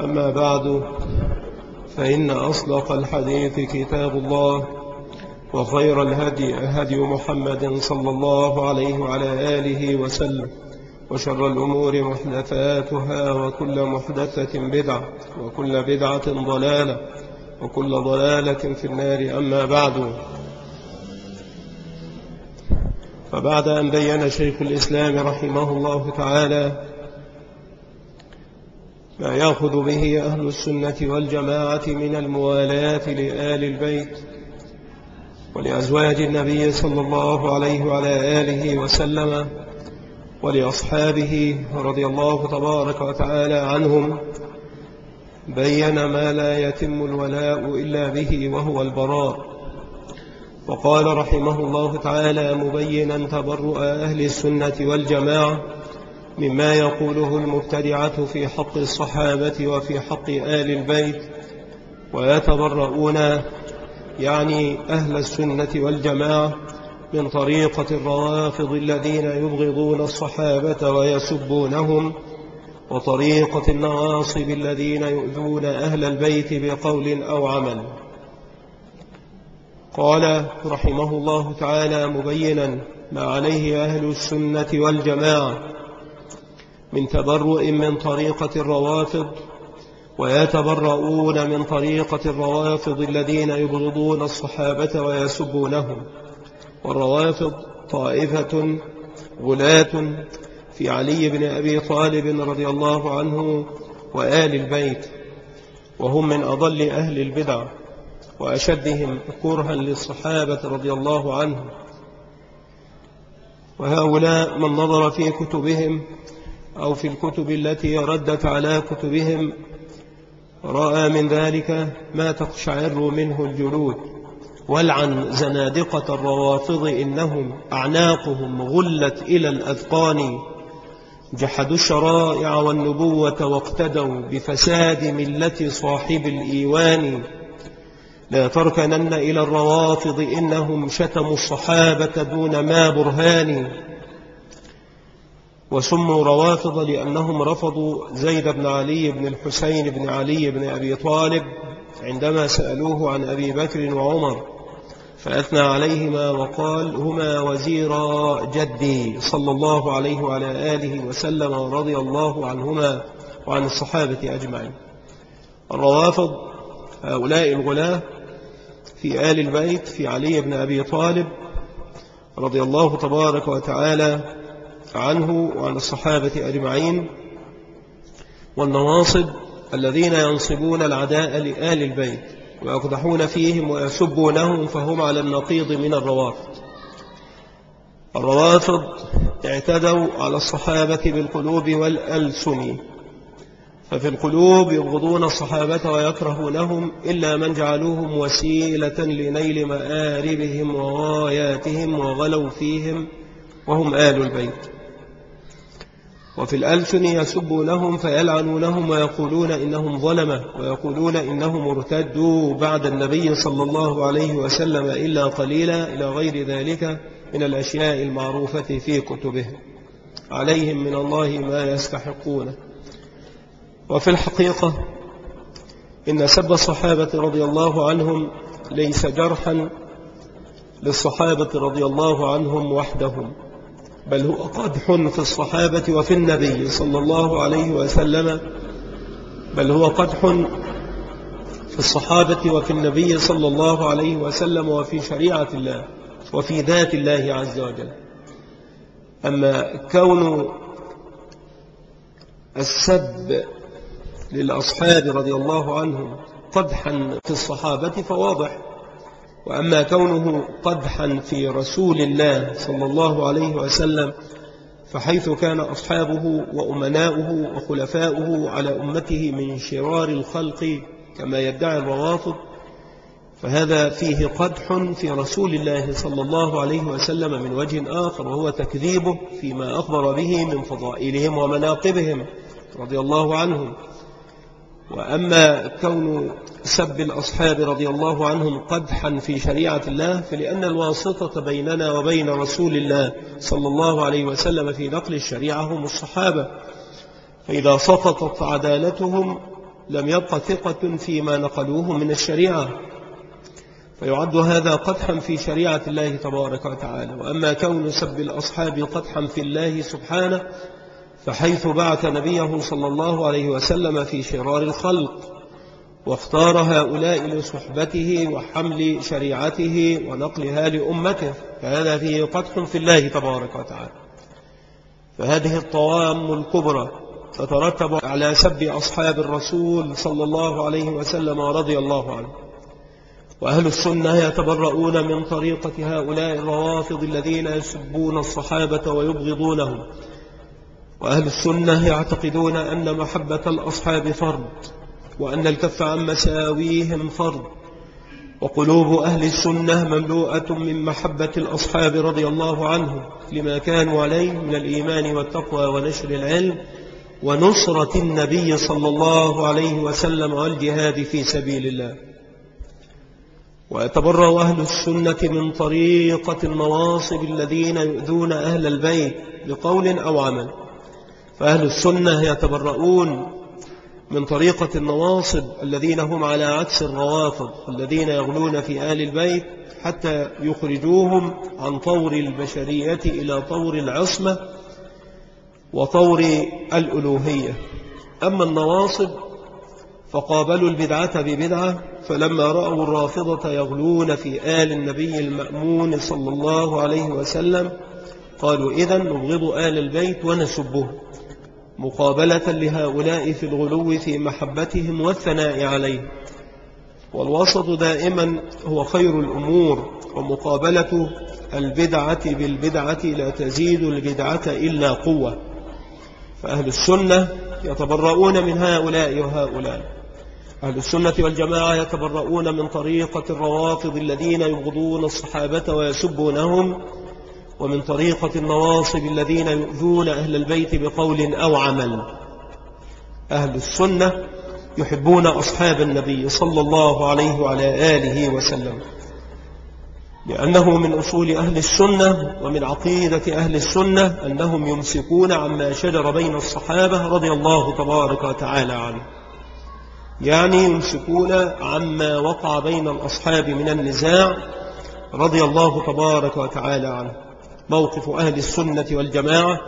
أما بعد فإن أصدق الحديث كتاب الله وخير الهدي هدي محمد صلى الله عليه وعلى آله وسلم وشر الأمور محدثاتها وكل محدثة بدعة وكل بدعة ضلالة وكل ضلالة في النار. أما بعد فبعد أن بين شيخ الإسلام رحمه الله تعالى ما يأخذ به أهل السنة والجماعة من الموالاة لآل البيت ولأزواج النبي صلى الله عليه وعلى آله وسلم ولأصحابه رضي الله تبارك وتعالى عنهم بين ما لا يتم الولاء إلا به وهو البراء. وقال رحمه الله تعالى مبينا تبرؤ أهل السنة والجماعة مما يقوله المبتدعة في حق الصحابة وفي حق آل البيت ويتبرؤون يعني أهل السنة والجماعة من طريقة الروافض الذين يبغضون الصحابة ويسبونهم وطريقة النواصب الذين يؤذون أهل البيت بقول أو عمل. قال رحمه الله تعالى مبينا ما عليه أهل السنة والجماعة من تبرؤ من طريقة الروافض ويتبرؤون من طريقة الروافض الذين يبغضون الصحابة ويسبونهم. والروافض طائفة غلاة في علي بن أبي طالب رضي الله عنه وآل البيت وهم من أضل أهل البدع وأشدهم كرها للصحابة رضي الله عنهم. وهؤلاء من نظر في كتبهم أو في الكتب التي ردت على كتبهم رأى من ذلك ما تقشعر منه الجلود. ولعن زنادقة الروافض إنهم أعناقهم غلت إلى الأذقان. جحدوا الشرائع والنبوة واقتدوا بفساد ملة صاحب الإيوان. لا تركنن إلى الروافض إنهم شتموا الصحابة دون ما برهان. وسموا روافض لأنهم رفضوا زيد بن علي بن الحسين بن علي بن أبي طالب عندما سألوه عن أبي بكر وعمر فأثنى عليهما وقال هما وزيرا جدي صلى الله عليه وعلى آله وسلم ورضي الله عنهما وعن الصحابة أجمعين. الروافض هؤلاء الغلاة في آل البيت في علي بن أبي طالب رضي الله تبارك وتعالى عنه وعن الصحابة أجمعين والنواصب الذين ينصبون العداء لآل البيت ويقدحون فيهم ويسبونهم فهم على النقيض من الروافض. الروافض اعتدوا على الصحابة بالقلوب والألسن ففي القلوب يبغضون الصحابة ويكرهونهم إلا من جعلوهم وسيلة لنيل مآربهم وغاياتهم وغلوا فيهم وهم آل البيت. وفي الألسن يسبونهم فيلعنونهم ويقولون إنهم ظلمة ويقولون إنهم ارتدوا بعد النبي صلى الله عليه وسلم إلا قليلا إلى غير ذلك من الأشياء المعروفة في كتبهم عليهم من الله ما يستحقونه وفي الحقيقة إن سب الصحابة رضي الله عنهم ليس جرحا للصحابة رضي الله عنهم وحدهم. بل هو قدح في الصحابة وفي النبي صلى الله عليه وسلم. بل هو قدح في الصحابة وفي النبي صلى الله عليه وسلم وفي شريعة الله وفي ذات الله عز وجل. أما كون السب للأصحاب رضي الله عنهم قدحا في الصحابة فواضح. وأما كونه قدحا في رسول الله صلى الله عليه وسلم فحيث كان أصحابه وأمناؤه وخلفاؤه على أمته من شرار الخلق كما يدعي الروافض فهذا فيه قدح في رسول الله صلى الله عليه وسلم من وجه آخر وهو تكذيبه فيما أخبر به من فضائلهم ومناقبهم رضي الله عنهم. وأما كون سب الأصحاب رضي الله عنهم قدحا في شريعة الله فلأن الواسطة بيننا وبين رسول الله صلى الله عليه وسلم في نقل الشريعة هم الصحابة. فإذا سقطت عدالتهم لم يبق ثقة فيما نقلوه من الشريعة. فيعد هذا قدحا في شريعة الله تبارك وتعالى. وأما كون سب الأصحاب قدحا في الله سبحانه فحيث بعث نبيه صلى الله عليه وسلم في شرار الخلق. واختار هؤلاء لصحبته وحمل شريعته ونقلها لأمته فهذا فيه قدح في الله تبارك وتعالى. فهذه الطوام الكبرى تترتب على سب أصحاب الرسول صلى الله عليه وسلم ورضي الله عنه. وأهل السنة يتبرؤون من طريقة هؤلاء الروافض الذين يسبون الصحابة ويبغضونهم. وأهل السنة يعتقدون أن محبة الأصحاب فرض. وأن الكف عن مساويهم فرض. وقلوب أهل السنة مملوءة من محبة الأصحاب رضي الله عنهم لما كانوا عليه من الإيمان والتقوى ونشر العلم ونصرة النبي صلى الله عليه وسلم والجهاد في سبيل الله. ويتبرأ أهل السنة من طريقة النواصب الذين يؤذون أهل البيت بقول أو عمل. فأهل السنة يتبرؤون من طريقة النواصب الذين هم على عكس الروافض الذين يغلون في آل البيت حتى يخرجوهم عن طور البشرية إلى طور العصمة وطور الألوهية. أما النواصب فقابلوا البدعة ببدعة فلما رأوا الرافضة يغلون في آل النبي المأمون صلى الله عليه وسلم قالوا إذا نبغض آل البيت ونسبه مقابلة لهؤلاء في الغلو في محبتهم والثناء عليه. والوسط دائما هو خير الأمور ومقابلة البدعة بالبدعة لا تزيد البدعة إلا قوة. فأهل السنة يتبرؤون من هؤلاء وهؤلاء. أهل السنة والجماعة يتبرؤون من طريقة الروافض الذين يبغضون الصحابة ويسبونهم ومن طريقة النواصب الذين يؤذون أهل البيت بقول أو عمل. أهل السنة يحبون أصحاب النبي صلى الله عليه وعلى آله وسلم. لأنه من أصول أهل السنة ومن عقيدة أهل السنة أنهم يمسكون عما شجر بين الصحابة رضي الله تبارك وتعالى عنه. يعني يمسكون عما وقع بين الأصحاب من النزاع رضي الله تبارك وتعالى عنه. موقف أهل السنة والجماعة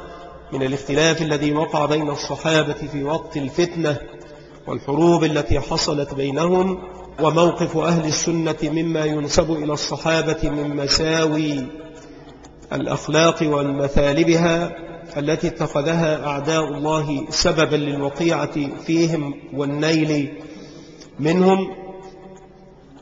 من الاختلاف الذي وقع بين الصحابة في وقت الفتنة والحروب التي حصلت بينهم وموقف أهل السنة مما ينسب إلى الصحابة من مساوي الأخلاق والمثالبها التي اتخذها أعداء الله سببا للوقيعة فيهم والنيل منهم.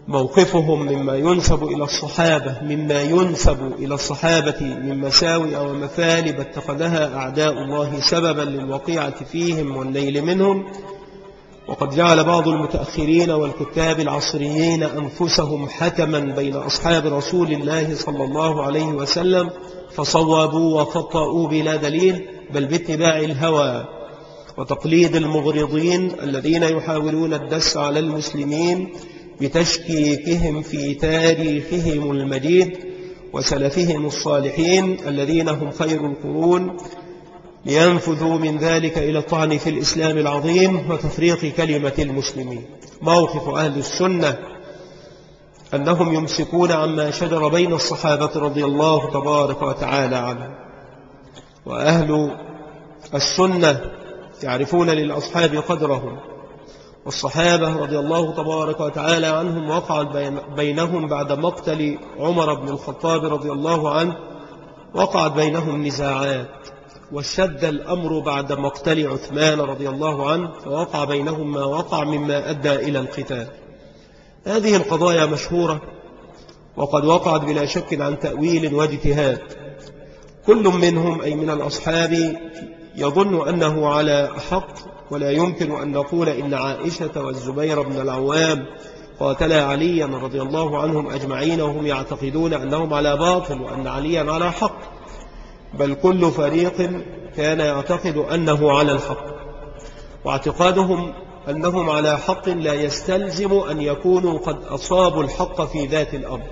موقفهم مما ينسب إلى الصحابة مما ينسب إلى الصحابة من مساوئ أو مثالب اتخذها أعداء الله سببا للوقيعة فيهم والنيل منهم. وقد جعل بعض المتأخرين والكتاب العصريين أنفسهم حكما بين أصحاب رسول الله صلى الله عليه وسلم فصوابوا وخطأوا بلا دليل بل باتباع الهوى وتقليد المغرضين الذين يحاولون الدس على المسلمين بتشكيكهم في تاريخهم المجيد وسلفهم الصالحين الذين هم خير القرون لينفذوا من ذلك إلى الطعن في الإسلام العظيم وتفريق كلمة المسلمين. موقف أهل السنة أنهم يمسكون عما شجر بين الصحابة رضي الله تبارك وتعالى عنه وأهل السنة يعرفون للأصحاب قدرهم. والصحابة رضي الله تبارك وتعالى عنهم وقعت بينهم بعد مقتل عمر بن الخطاب رضي الله عنه وقعت بينهم نزاعات واشتد الأمر بعد مقتل عثمان رضي الله عنه فوقع بينهم ما وقع مما أدى إلى القتال. هذه القضايا مشهورة وقد وقعت بلا شك عن تأويل واجتهاد. كل منهم أي من الأصحاب يظن أنه على حق ولا يمكن أن نقول إن عائشة والزبير بن العوام قاتلا عليا رضي الله عنهم أجمعين وهم يعتقدون أنهم على باطل وأن عليا على حق. بل كل فريق كان يعتقد أنه على الحق. واعتقادهم أنهم على حق لا يستلزم أن يكونوا قد أصابوا الحق في ذات الأمر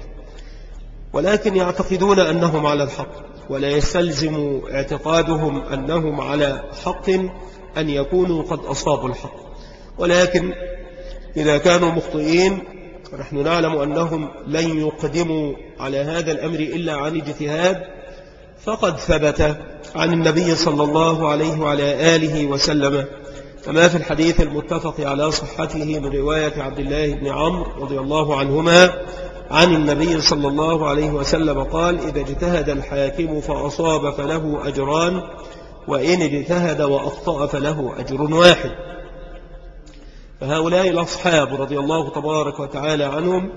ولكن يعتقدون أنهم على الحق. ولا يستلزم اعتقادهم أنهم على حق أن يكونوا قد أصابوا الحق. ولكن إذا كانوا مخطئين نحن نعلم أنهم لن يقدموا على هذا الأمر إلا عن اجتهاد. فقد ثبت عن النبي صلى الله عليه وعلى آله وسلم كما في الحديث المتفق على صحته من رواية عبد الله بن عمرو رضي الله عنهما عن النبي صلى الله عليه وسلم قال إذا اجتهد الحاكم فأصاب فله أجران وإن اجتهد وأخطأ فله أجر واحد. فهؤلاء الأصحاب رضي الله تبارك وتعالى عنهم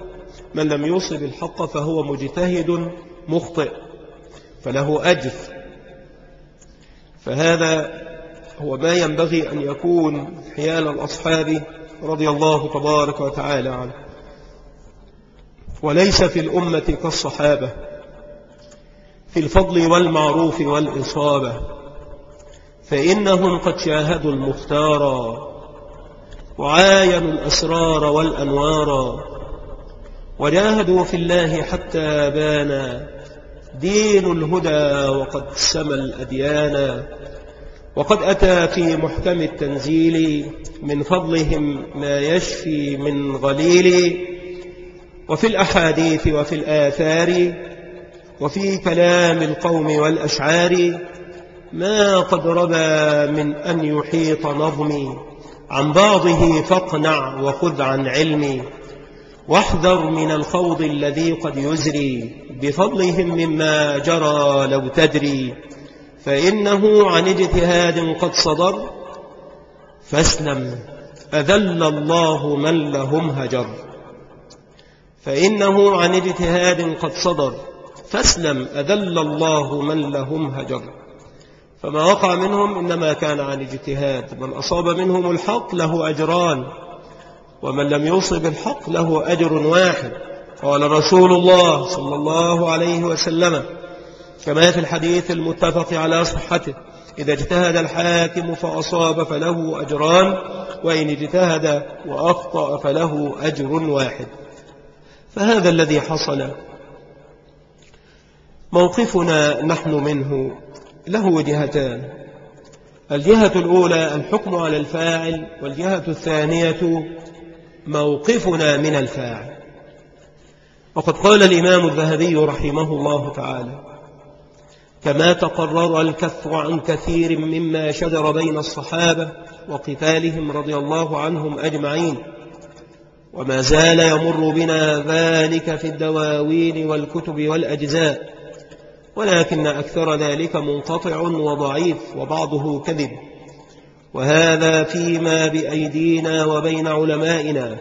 من لم يصب الحق فهو مجتهد مخطئ فله أجر. فهذا هو ما ينبغي أن يكون حيال الأصحاب رضي الله تبارك وتعالى عنه. وليس في الأمة كالصحابة في الفضل والمعروف والإصابة. فإنهم قد شاهدوا المختار وعاينوا الأسرار والأنوار وجاهدوا في الله حتى بان دين الهدى وقد سمى الأديان وقد أتى في محكم التنزيل من فضلهم ما يشفي من غليل وفي الأحاديث وفي الآثار وفي كلام القوم والأشعار ما قد ربى من أن يحيط نظمي. عن بعضه فاقنع وخذ عن علمي. واحذر من الخوض الذي قد يزري. بفضلهم مما جرى لو تدري. فإنه عن اجتهاد قد صدر. فاسلم أذل الله من لهم هجر. فإنه عن اجتهاد قد صدر. فاسلم أذل الله من لهم هجر. فما وقع منهم إنما كان عن اجتهاد من أصاب منهم الحق له أجران ومن لم يصب الحق له أجر واحد. قال رسول الله صلى الله عليه وسلم كما في الحديث المتفق على صحته إذا اجتهد الحاكم فأصاب فله أجران وإن اجتهد وأخطأ فله أجر واحد. فهذا الذي حصل. موقفنا نحن منه له وجهتان. الجهة الأولى الحكم على الفاعل والجهة الثانية موقفنا من الفاعل. وقد قال الإمام الذهبي رحمه الله تعالى كما تقرر الكف عن كثير مما شجر بين الصحابة وقتالهم رضي الله عنهم أجمعين وما زال يمر بنا ذلك في الدواوين والكتب والأجزاء ولكن أكثر ذلك منقطع وضعيف وبعضه كذب. وهذا فيما بأيدينا وبين علمائنا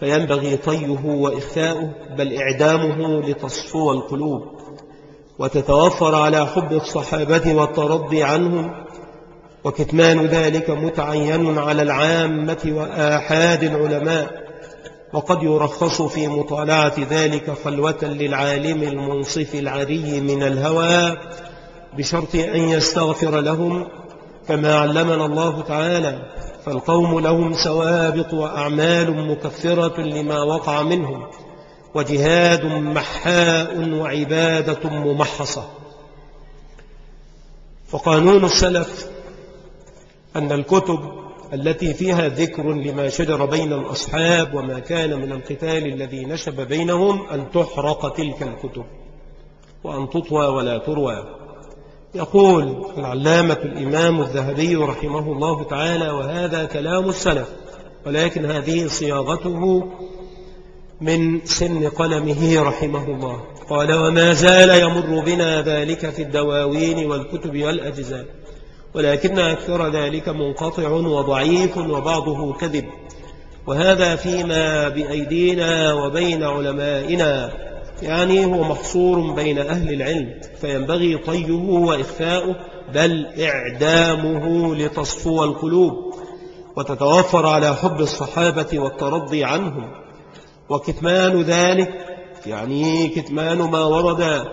فينبغي طيه وإخفاؤه بل إعدامه لتصفو القلوب. وتتوفر على حب الصحابة والترضي عنهم وكتمان ذلك متعين على العامة وآحاد العلماء. وقد يرخص في مطالعة ذلك خلوة للعالم المنصف العري من الهوى بشرط أن يستغفر لهم كما علمنا الله تعالى فالقوم لهم سوابق وأعمال مكفرة لما وقع منهم وجهاد محاء وعبادة ممحصة. فقانون السلف أن الكتب التي فيها ذكر لما شجر بين الأصحاب وما كان من القتال الذي نشب بينهم أن تحرق تلك الكتب وأن تطوى ولا تروى. يقول العلامة الإمام الذهبي رحمه الله تعالى وهذا كلام السلف ولكن هذه صياغته من سن قلمه رحمه الله. قال وما زال يمر بنا ذلك في الدواوين والكتب والأجزاء. ولكن أكثر ذلك منقطع وضعيف وبعضه كذب. وهذا فيما بأيدينا وبين علمائنا. يعني هو محصور بين أهل العلم فينبغي طيه وإخفاؤه بل إعدامه لتصفو القلوب. وتتوفر على حب الصحابة والترضي عنهم. وكتمان ذلك يعني كتمان ما ورد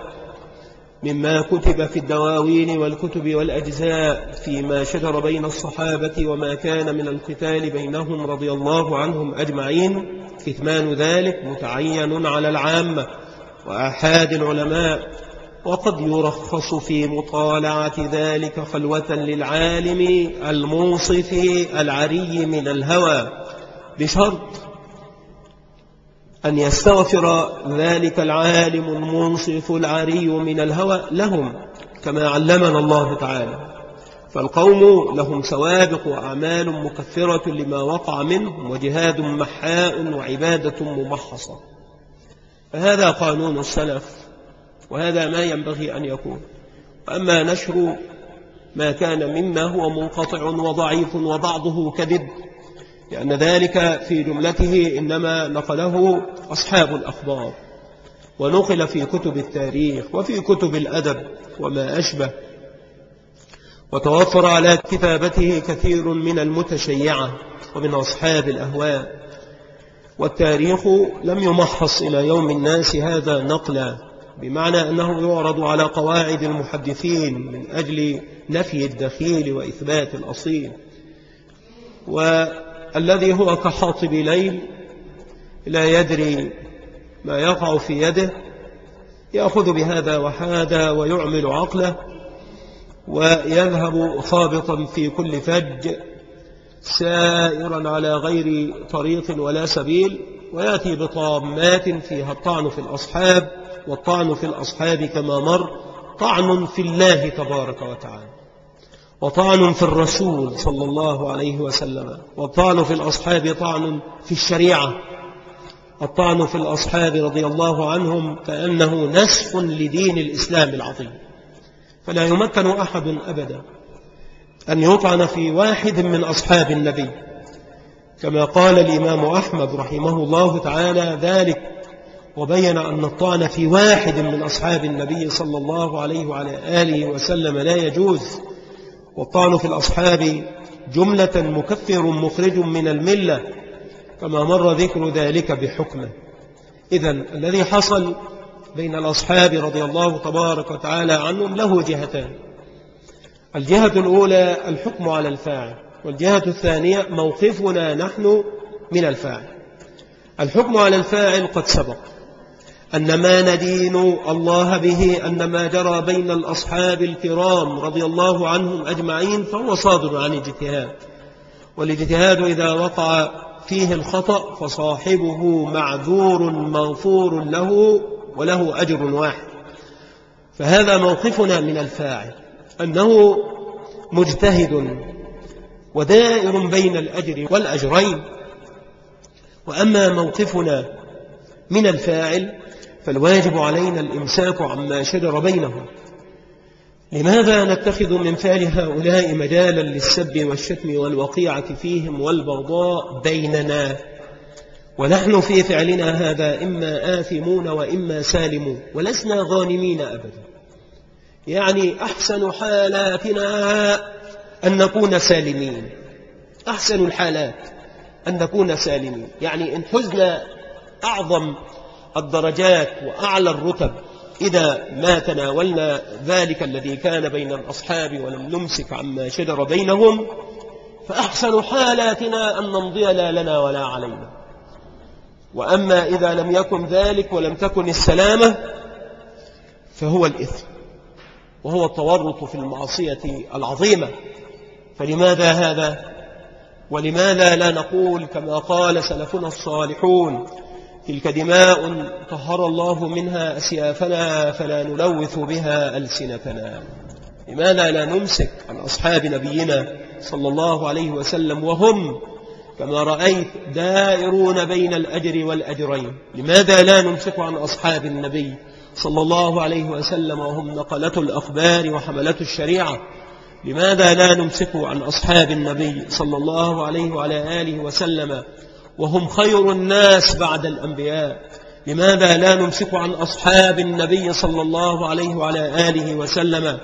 مما كتب في الدواوين والكتب والأجزاء فيما شجر بين الصحابة وما كان من القتال بينهم رضي الله عنهم أجمعين. كتمان ذلك متعين على العامة وأحاد العلماء. وقد يرخص في مطالعة ذلك خلوة للعالم المنصف العري من الهوى بشرط أن يستغفر ذلك العالم المنصف العري من الهوى لهم كما علمنا الله تعالى. فالقوم لهم سوابق وأعمال مكفرة لما وقع منهم وجهاد محاء وعبادة ممحصة فهذا قانون السلف وهذا ما ينبغي أن يكون. وأما نشر ما كان مما هو منقطع وضعيف وبعضه كذب لأن ذلك في جملته إنما نقله أصحاب الأخبار ونقل في كتب التاريخ وفي كتب الأدب وما أشبه وتوفر على كتابته كثير من المتشيعة ومن أصحاب الأهواء والتاريخ لم يمحص إلى يوم الناس هذا نقلا بمعنى أنه يعرض على قواعد المحدثين من أجل نفي الدخيل وإثبات الأصيل والذي هو كحاطب ليل لا يدري ما يقع في يده يأخذ بهذا وهذا ويعمل عقله ويذهب خابطا في كل فج سائرا على غير طريق ولا سبيل ويأتي بطامات فيها الطعن في الأصحاب والطعن في الأصحاب كما مر طعن في الله تبارك وتعالى. وطعن في الرسول صلى الله عليه وسلم. والطعن في الأصحاب طعن في الشريعة. الطعن في الأصحاب رضي الله عنهم كأنه نسف لدين الإسلام العظيم. فلا يمكن أحد أبدا أن يطعن في واحد من أصحاب النبي. كما قال الإمام أحمد رحمه الله تعالى ذلك. وبين أن الطعن في واحد من أصحاب النبي صلى الله عليه وعلى آله وسلم لا يجوز. والطعن في الأصحاب جملة مكفر مخرج من الملة كما مر ذكر ذلك بحكمه. إذا الذي حصل بين الأصحاب رضي الله تبارك وتعالى عنهم له جهتان. الجهة الأولى الحكم على الفاعل والجهة الثانية موقفنا نحن من الفاعل. الحكم على الفاعل قد سبق. أن ما ندين الله به أن ما جرى بين الأصحاب الكرام رضي الله عنهم أجمعين فهو صادر عن اجتهاد والاجتهاد إذا وقع فيه الخطأ فصاحبه معذور مغفور له وله أجر واحد. فهذا موقفنا من الفاعل أنه مجتهد ودائر بين الأجر والأجرين. وأما موقفنا من الفاعل فالواجب علينا الإمساك عما شجر بينهم. لماذا نتخذ من فعل هؤلاء مجالا للسب والشتم والوقيعة فيهم والبغضاء بيننا؟ ونحن في فعلنا هذا إما آثمون وإما سالمون ولسنا غانمين أبدا. يعني أحسن حالاتنا أن نكون سالمين. أحسن الحالات أن نكون سالمين. يعني إن حزنا أعظم الدرجات وأعلى الرتب. إذا ما تناولنا ذلك الذي كان بين الأصحاب ولم نمسك عما شجر بينهم فأحسن حالاتنا أن نمضي لا لنا ولا علينا. وأما إذا لم يكن ذلك ولم تكن السلامة فهو الإثم وهو التورط في المعصية العظيمة. فلماذا هذا؟ ولماذا لا نقول كما قال سلفنا الصالحون تلك دماء طهر الله منها أسيافنا فلا نلوث بها ألسنتنا. لماذا لا نمسك عن أصحاب نبينا صلى الله عليه وسلم وهم كما رأيت دائرون بين الأجر والأجرين؟ لماذا لا نمسك عن أصحاب النبي صلى الله عليه وسلم وهم نقلة الأخبار وحملة الشريعة؟ لماذا لا نمسك عن أصحاب النبي صلى الله عليه وعلى آله وسلم وهم خير الناس بعد الأنبياء. لماذا لا نمسك عن أصحاب النبي صلى الله عليه وعلى آله وسلم؟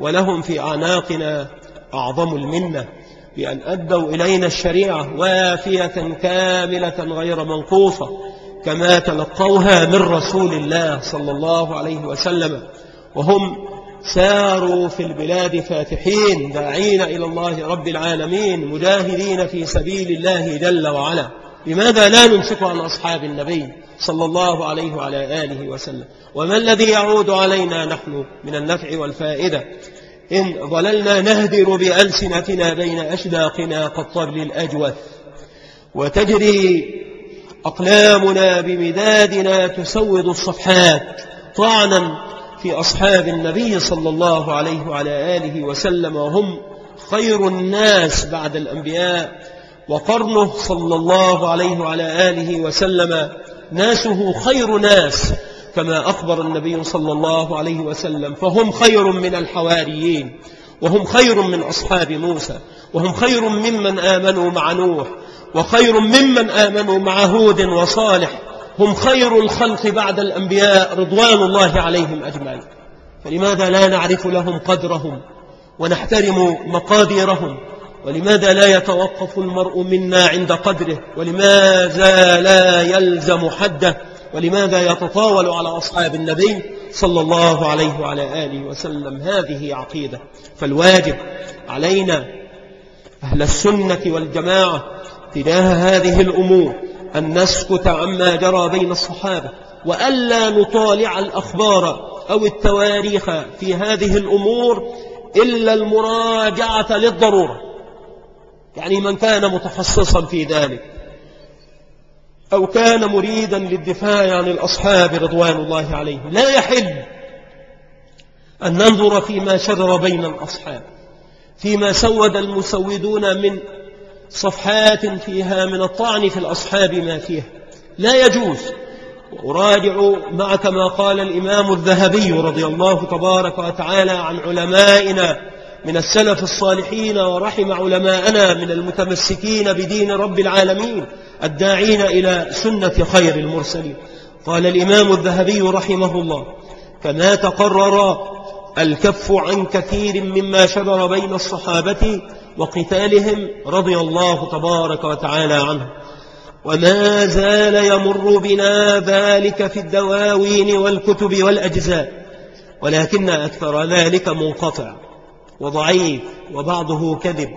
ولهم في أعناقنا أعظم المنة بأن أدوا إلينا الشريعة وافية كاملة غير منقوصة كما تلقوها من رسول الله صلى الله عليه وسلم. وهم ساروا في البلاد فاتحين داعين إلى الله رب العالمين مجاهدين في سبيل الله جل وعلا. لماذا لا نمسك عن أصحاب النبي صلى الله عليه وعلى آله وسلم؟ وما الذي يعود علينا نحن من النفع والفائدة؟ إن ظللنا نهدر بألسنتنا بين أشداقنا كالطبل الأجوث. وتجري أقلامنا بمدادنا تسود الصفحات طعنا في أصحاب النبي صلى الله عليه وعلى آله وسلم وهم خير الناس بعد الأنبياء وقرنه صلى الله عليه وعلى آله وسلم ناسه خير ناس كما أخبر النبي صلى الله عليه وسلم فهم خير من الحواريين وهم خير من أصحاب موسى وهم خير ممن آمنوا مع نوح وخير ممن آمنوا مع هود وصالح هم خير الخلق بعد الأنبياء رضوان الله عليهم أجمعين. فلماذا لا نعرف لهم قدرهم ونحترم مقاديرهم ولماذا لا يتوقف المرء منا عند قدره؟ ولماذا لا يلزم حده؟ ولماذا يتطاول على أصحاب النبي صلى الله عليه وعلى آله وسلم هذه عقيدة؟ فالواجب علينا أهل السنة والجماعة تجاه هذه الأمور أن نسكت عما جرى بين الصحابة وألا نطالع الأخبار أو التواريخ في هذه الأمور إلا المراجعة للضرورة. يعني من كان متخصصا في ذلك أو كان مريدا للدفاع عن الأصحاب رضوان الله عليهم. لا يحل أن ننظر فيما شجر بين الأصحاب فيما سود المسودون من صفحات فيها من الطعن في الأصحاب ما فيها لا يجوز. وأراجع معك ما قال الإمام الذهبي رضي الله تبارك وتعالى عن علمائنا من السلف الصالحين ورحم علماءنا من المتمسكين بدين رب العالمين الداعين إلى سنة خير المرسلين. قال الإمام الذهبي رحمه الله كما تقرر الكف عن كثير مما شبر بين الصحابة وقتالهم رضي الله تبارك وتعالى عنه. وما زال يمر بنا ذلك في الدواوين والكتب والأجزاء ولكن أكثر ذلك منقطع وضعيف وبعضه كذب.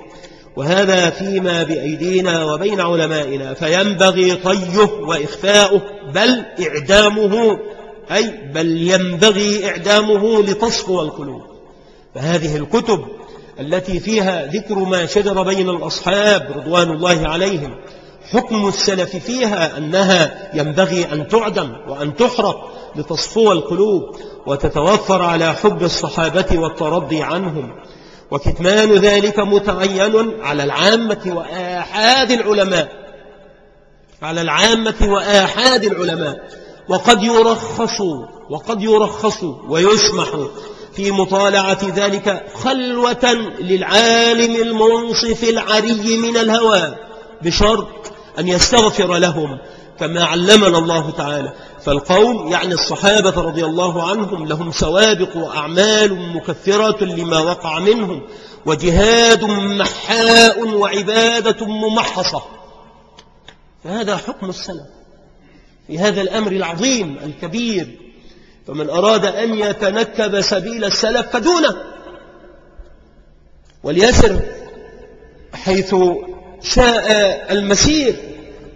وهذا فيما بأيدينا وبين علمائنا فينبغي طيه وإخفاؤه بل إعدامه أي بل ينبغي إعدامه لتصفو القلوب. فهذه الكتب التي فيها ذكر ما شجر بين الأصحاب رضوان الله عليهم. حكم السلف فيها أنها ينبغي أن تعدم وأن تحرق لتصفو القلوب وتتوفر على حب الصحابة والترضي عنهم. وكتمان ذلك متعين على العامة وآحاد العلماء. على العامة وآحاد العلماء. وقد يرخص وقد يرخص ويسمح في مطالعة ذلك خلوة للعالم المنصف العري من الهوى بشرط أن يستغفر لهم كما علمنا الله تعالى. فالقوم يعني الصحابة رضي الله عنهم لهم سوابق وأعمال مكثرة لما وقع منهم وجهاد محاء وعبادة ممحصة. فهذا حكم السلف في هذا الأمر العظيم الكبير. فمن أراد أن يتنكب سبيل السلف فدونه. وليسر حيث شاء المسير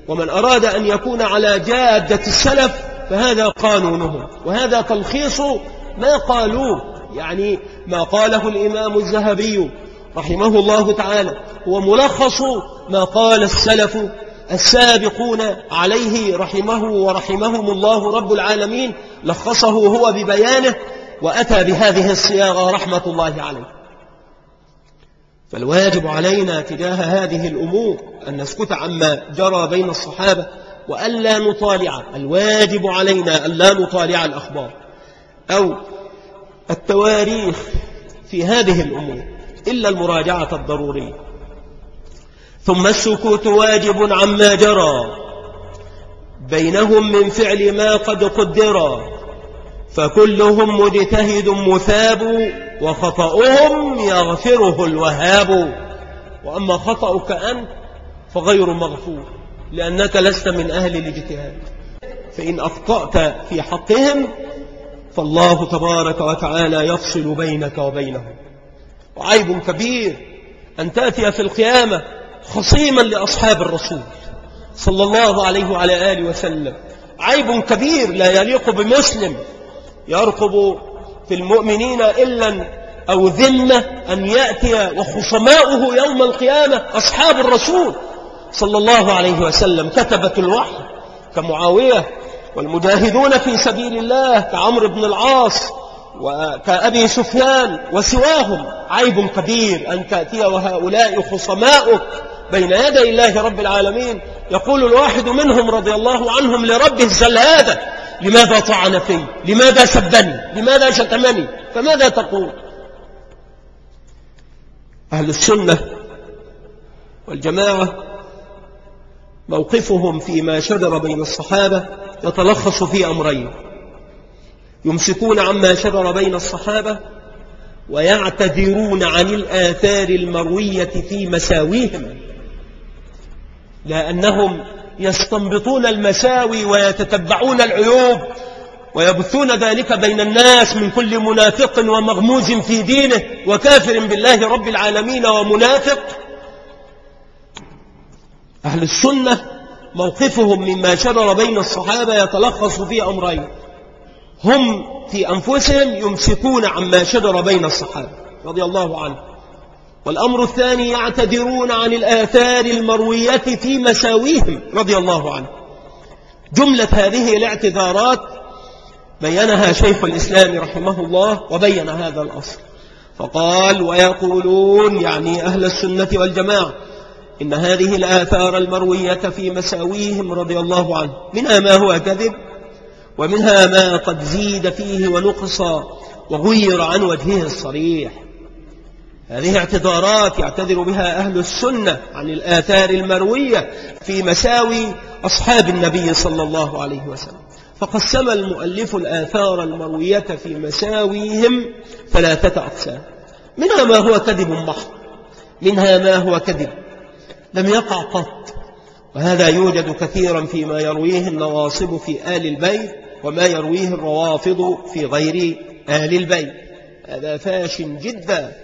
ومن أراد أن يكون على جادة السلف فهذا قانونه. وهذا تلخيص ما قالوه يعني ما قاله الإمام الذهبي رحمه الله تعالى. هو ملخص ما قال السلف السابقون عليه رحمه ورحمهم الله رب العالمين لخصه هو ببيانه وأتى بهذه الصياغة رحمة الله عليه. فالواجب علينا تجاه هذه الأمور أن نسكت عما جرى بين الصحابة وألا نطالع الواجب علينا ألا نطالع الأخبار أو التواريخ في هذه الأمور إلا المراجعة الضرورية. ثم السكوت واجب عما جرى. بينهم من فعل ما قد قدر. فكلهم مجتهد مثاب وخطأهم يغفره الوهاب. وأما خطأك أنت فغير مغفور لأنك لست من أهل الاجتهاد. فإن أخطأت في حقهم فالله تبارك وتعالى يفصل بينك وبينهم. وعيب كبير أن تأتي في القيامة خصيما لأصحاب الرسول صلى الله عليه وعلى آله وسلم. عيب كبير لا يليق بمسلم يرقب في المؤمنين إلا أو ذمة أن يأتي وخصماؤه يوم القيامة أصحاب الرسول صلى الله عليه وسلم. كتبت الوحي كمعاوية والمجاهدون في سبيل الله كعمر بن العاص وكأبي سفيان وسواهم. عيب كبير أن تأتي وهؤلاء خصماؤك بين يدي الله رب العالمين. يقول الواحد منهم رضي الله عنهم لربه الزلادة لماذا طعن في؟ لماذا سبني؟ لماذا شتمني؟ فماذا تقول؟ أهل السنة والجماعة موقفهم فيما شجر بين الصحابة يتلخص في أمرين. يمسكون عما شجر بين الصحابة ويعتذرون عن الآثار المروية في مساويهم. لأنهم يستنبطون المساوي ويتتبعون العيوب ويبثون ذلك بين الناس من كل منافق ومغموز في دينه وكافر بالله رب العالمين ومنافق. أهل السنة موقفهم مما شرر بين الصحابة يتلخص في أمرين. هم في أنفسهم يمسكون عما شجر بين الصحابة. رضي الله عنه والأمر الثاني يعتذرون عن الآثار المروية في مساويهم رضي الله عنه. جملة هذه الاعتذارات بينها شيخ الإسلام رحمه الله وبين هذا الأصل. فقال ويقولون يعني أهل السنة والجماعة إن هذه الآثار المروية في مساويهم رضي الله عنه منها ما هو كذب ومنها ما قد زيد فيه ونقص وغير عن وجهه الصريح. هذه اعتذارات يعتذر بها أهل السنة عن الآثار المروية في مساوي أصحاب النبي صلى الله عليه وسلم. فقسم المؤلف الآثار المروية في مساويهم ثلاثة أقسام. منها ما هو كذب محض منها ما هو كذب لم يقع قط. وهذا يوجد كثيرا فيما يرويه النواصب في آل البيت وما يرويه الروافض في غير آل البيت. هذا فاش جدا.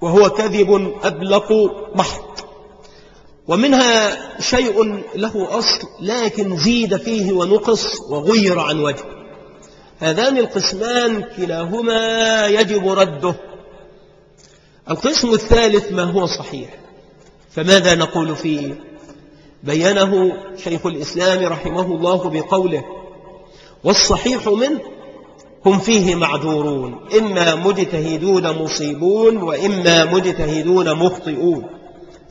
وهو كذب أبلق محض ومنها شيء له أصل لكن زيد فيه ونقص وغير عن وجه. هذان القسمان كلاهما يجب رده. القسم الثالث ما هو صحيح؟ فماذا نقول فيه؟ بينه شيخ الإسلام رحمه الله بقوله والصحيح منه هم فيه معذورون. إما مجتهدون مصيبون وإما مجتهدون مخطئون.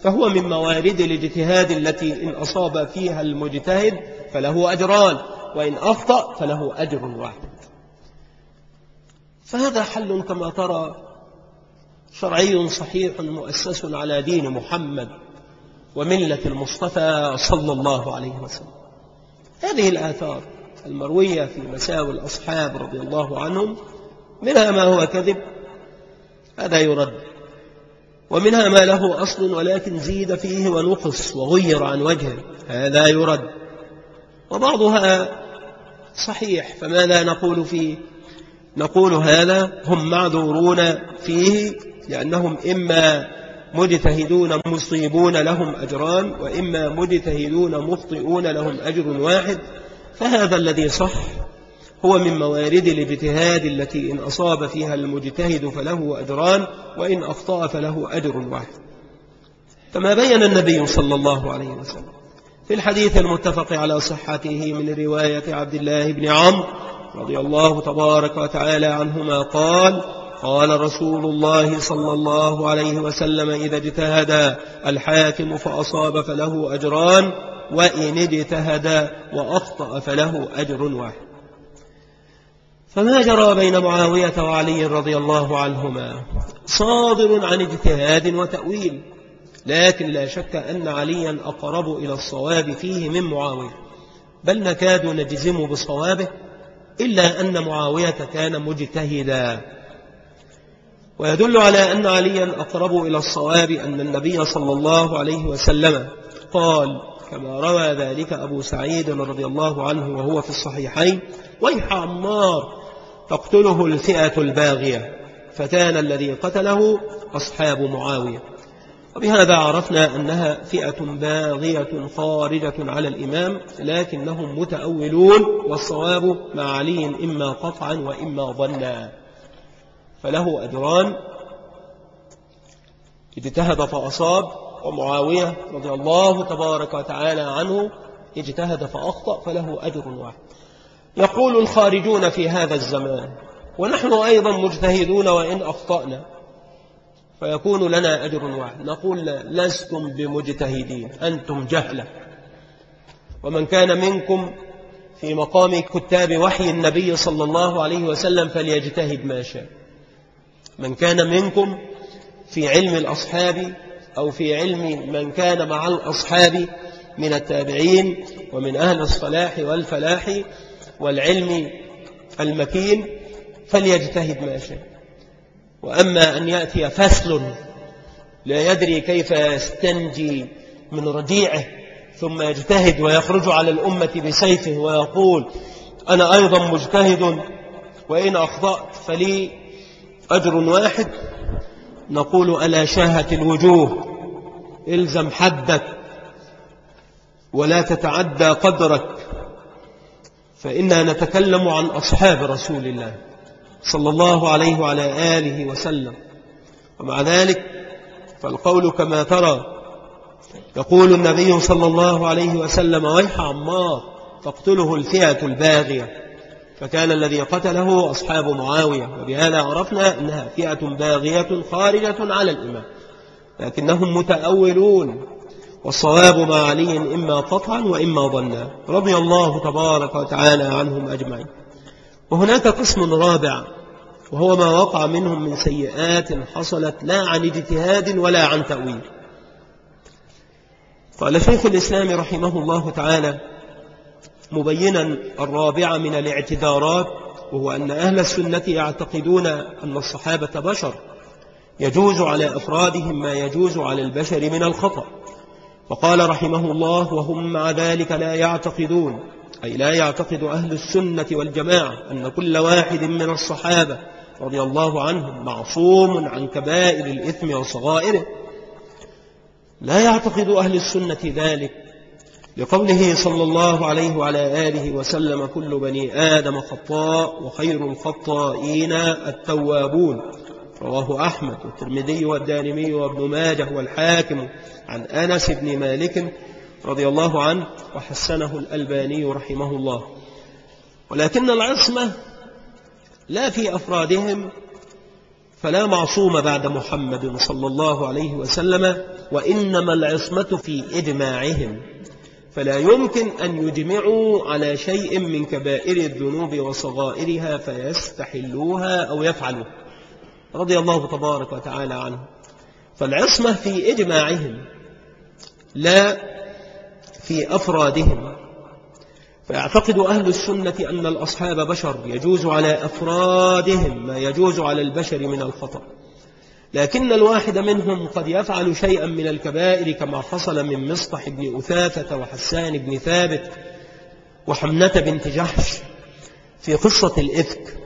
فهو من موارد الاجتهاد التي إن أصاب فيها المجتهد فله أجران وإن أخطأ فله أجر واحد. فهذا حل كما ترى شرعي صحيح مؤسس على دين محمد وملة المصطفى صلى الله عليه وسلم. هذه الآثار المروية في مساوي الأصحاب رضي الله عنهم منها ما هو كذب هذا يرد. ومنها ما له أصل ولكن زيد فيه ونقص وغير عن وجهه هذا يرد. وبعضها صحيح فماذا نقول فيه نقول هذا هم معذورون فيه لأنهم إما مجتهدون مصيبون لهم أجران وإما مجتهدون مخطئون لهم أجر واحد. فهذا الذي صح هو من موارد الاجتهاد التي إن أصاب فيها المجتهد فله أجران وإن أخطأ فله أجر واحد. كما بين النبي صلى الله عليه وسلم في الحديث المتفق على صحته من رواية عبد الله بن عمرو رضي الله تبارك وتعالى عنهما قال قال رسول الله صلى الله عليه وسلم إذا اجتهد الحاكم فأصاب فله أجران وإن اجتهد وأخطأ فله أجر واحد. فما جرى بين معاوية وعلي رضي الله عنهما؟ صادر عن اجتهاد وتأويل لكن لا شك أن عليا أقرب إلى الصواب فيه من معاوية بل نكاد نجزم بصوابه إلا أن معاوية كان مجتهدا. ويدل على أن عليا أقرب إلى الصواب أن النبي صلى الله عليه وسلم قال كما روى ذلك أبو سعيد رضي الله عنه وهو في الصحيحين ويح عمار تقتله الفئة الباغية فكان الذي قتله أصحاب معاوية. وبهذا عرفنا أنها فئة باغية خارجة على الإمام لكنهم متأولون والصواب مع علي إما قطعا وإما ظنا فله أجران اجتهد فأصاب ومعاوية رضي الله تبارك وتعالى عنه اجتهد فأخطأ فله أجر واحد. يقول الخارجون في هذا الزمان ونحن أيضا مجتهدون وإن أخطأنا فيكون لنا أجر واحد. نقول لستم بمجتهدين أنتم جهلة. ومن كان منكم في مقام كتاب وحي النبي صلى الله عليه وسلم فليجتهد ما شاء. من كان منكم في علم الأصحاب أو في علم من كان مع الأصحاب من التابعين ومن أهل الصلاح والفلاح والعلم المكين فليجتهد ما شاء. وأما أن يأتي فسل لا يدري كيف يستنجي من رجيعه ثم يجتهد ويخرج على الأمة بسيفه ويقول أنا أيضا مجتهد وإن أخطأت فلي أجر واحد نقول ألا شاهة الوجوه. إلزم حدك ولا تتعدى قدرك. فإنا نتكلم عن أصحاب رسول الله صلى الله عليه وعلى آله وسلم. ومع ذلك فالقول كما ترى يقول النبي صلى الله عليه وسلم ويح عمار تقتله الفئة الباغية. فكان الذي قتله أصحاب معاوية وبهذا عرفنا أنها فئة باغية خارجة على الإمام لكنهم متأولون والصواب مع علي إما قطعا وإما ظنا رضي الله تبارك وتعالى عنهم أجمعين. وهناك قسم رابع وهو ما وقع منهم من سيئات حصلت لا عن اجتهاد ولا عن تأويل. قال شيخ الإسلام رحمه الله تعالى مبينا الرابع من الاعتذارات وهو أن أهل السنة يعتقدون أن الصحابة بشر. يجوز على أفرادهم ما يجوز على البشر من الخطأ. وقال رحمه الله وهم مع ذلك لا يعتقدون أي لا يعتقد أهل السنة والجماعة أن كل واحد من الصحابة رضي الله عنهم معصوم عن كبائر الإثم وصغائره. لا يعتقد أهل السنة ذلك. لقوله صلى الله عليه وعلى آله وسلم كل بني آدم خطاء وخير الخطائين التوابون. رواه أحمد والترمذي والدانمي وابن ماجه والحاكم عن أنس بن مالك رضي الله عنه وحسنه الألباني رحمه الله. ولكن العصمة لا في أفرادهم فلا معصوم بعد محمد صلى الله عليه وسلم وإنما العصمة في إجماعهم. فلا يمكن أن يجمعوا على شيء من كبائر الذنوب وصغائرها فيستحلوها أو يفعلوا. رضي الله تبارك وتعالى عنه. فالعصمة في إجماعهم لا في أفرادهم. فيعتقد أهل السنة أن الأصحاب بشر يجوز على أفرادهم ما يجوز على البشر من الخطأ. لكن الواحد منهم قد يفعل شيئا من الكبائر كما حصل من مصطح بن أثاثة وحسان بن ثابت وحمنة بنت جحش في قصة الإفك.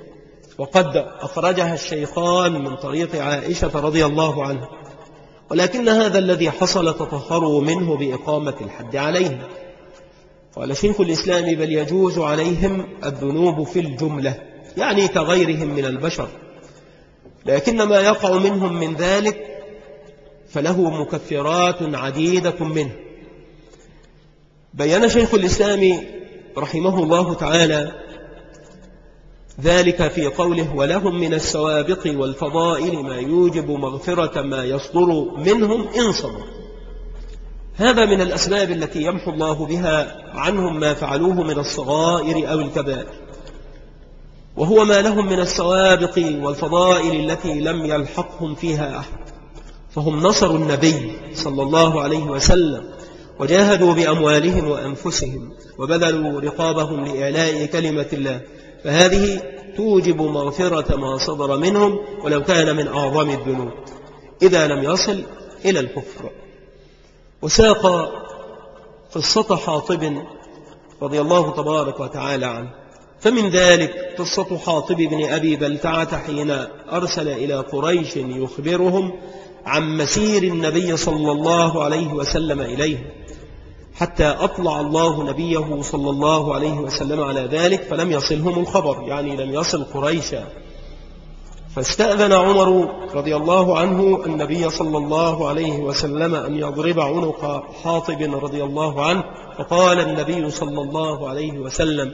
وقد أخرجها الشيخان من طريق عائشة رضي الله عنها. ولكن هذا الذي حصل تطهروا منه بإقامة الحد عليهم. قال شيخ الإسلام بل يجوز عليهم الذنوب في الجملة يعني كغيرهم من البشر. لكن ما يقع منهم من ذلك فله مكفرات عديدة منه. بيان شيخ الإسلام رحمه الله تعالى ذلك في قوله ولهم من السوابق والفضائل ما يوجب مغفرة ما يصدر منهم إن صبر هذا من الأسباب التي يمحو الله بها عنهم ما فعلوه من الصغائر أو الكبائر. وهو ما لهم من السوابق والفضائل التي لم يلحقهم فيها أحد. فهم نصروا النبي صلى الله عليه وسلم وجاهدوا بأموالهم وأنفسهم وبذلوا رقابهم لإعلاء كلمة الله. فهذه توجب مغفرة ما صدر منهم ولو كان من أعظم الذنوب. إذا لم يصل إلى الكفر. وساق قصة حاطب رضي الله تبارك وتعالى عنه. فمن ذلك قصة حاطب بن أبي بلتعة حين أرسل إلى قريش يخبرهم عن مسير النبي صلى الله عليه وسلم إليه. حتى أطلع الله نبيه صلى الله عليه وسلم على ذلك فلم يصلهم الخبر يعني لم يصل قريشا فاستأذن عمر رضي الله عنه النبي صلى الله عليه وسلم أن يضرب عنق حاطب رضي الله عنه فقال النبي صلى الله عليه وسلم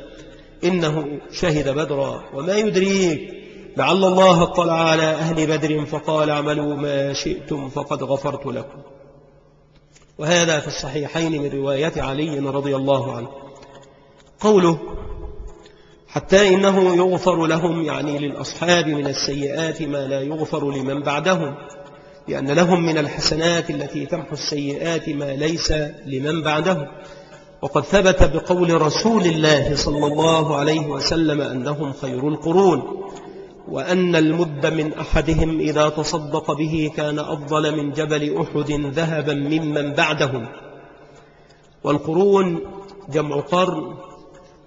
إنه شهد بدرا وما يدريك لعل الله اطلع على أهل بدر فقال اعملوا ما شئتم فقد غفرت لكم. وهذا في الصحيحين من رواية علي رضي الله عنه. قوله حتى إنه يغفر لهم يعني للأصحاب من السيئات ما لا يغفر لمن بعدهم لأن لهم من الحسنات التي تمحو السيئات ما ليس لمن بعدهم. وقد ثبت بقول رسول الله صلى الله عليه وسلم أنهم خير القرون وأن المد من أحدهم إذا تصدق به كان أفضل من جبل أحد ذهبا ممن بعدهم. والقرون جمع قرن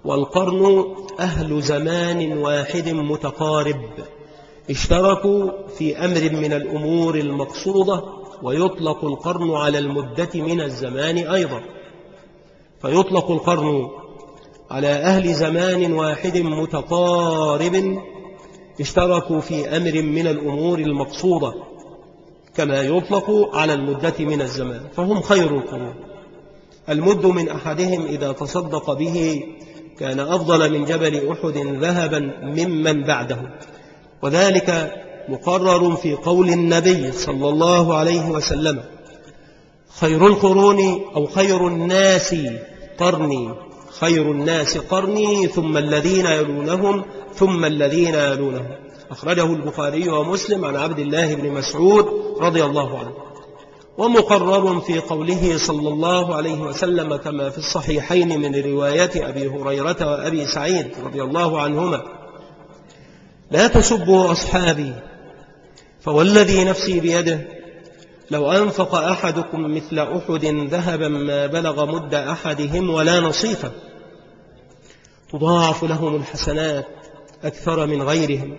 والقرن أهل زمان واحد متقارب اشتركوا في أمر من الأمور المقصودة ويطلق القرن على المدة من الزمان أيضا. فيطلق القرن على أهل زمان واحد متقارب اشتركوا في أمر من الأمور المقصودة كما يطلق على المدة من الزمان فهم خير القرون. المد من أحدهم إذا تصدق به كان أفضل من جبل أحد ذهبا ممن بعده. وذلك مقرر في قول النبي صلى الله عليه وسلم خير القرون أو خير الناس قرني خير الناس قرني ثم الذين يلونهم ثم الذين يلونهم. أخرجه البخاري ومسلم عن عبد الله بن مسعود رضي الله عنه. ومقرر في قوله صلى الله عليه وسلم كما في الصحيحين من رواية أبي هريرة وأبي سعيد رضي الله عنهما. لا تسبوا أصحابي فوالذي نفسي بيده لو أنفق أحدكم مثل أحد ذهبا ما بلغ مد أحدهم ولا نصيفا تضاعف لهم الحسنات أكثر من غيرهم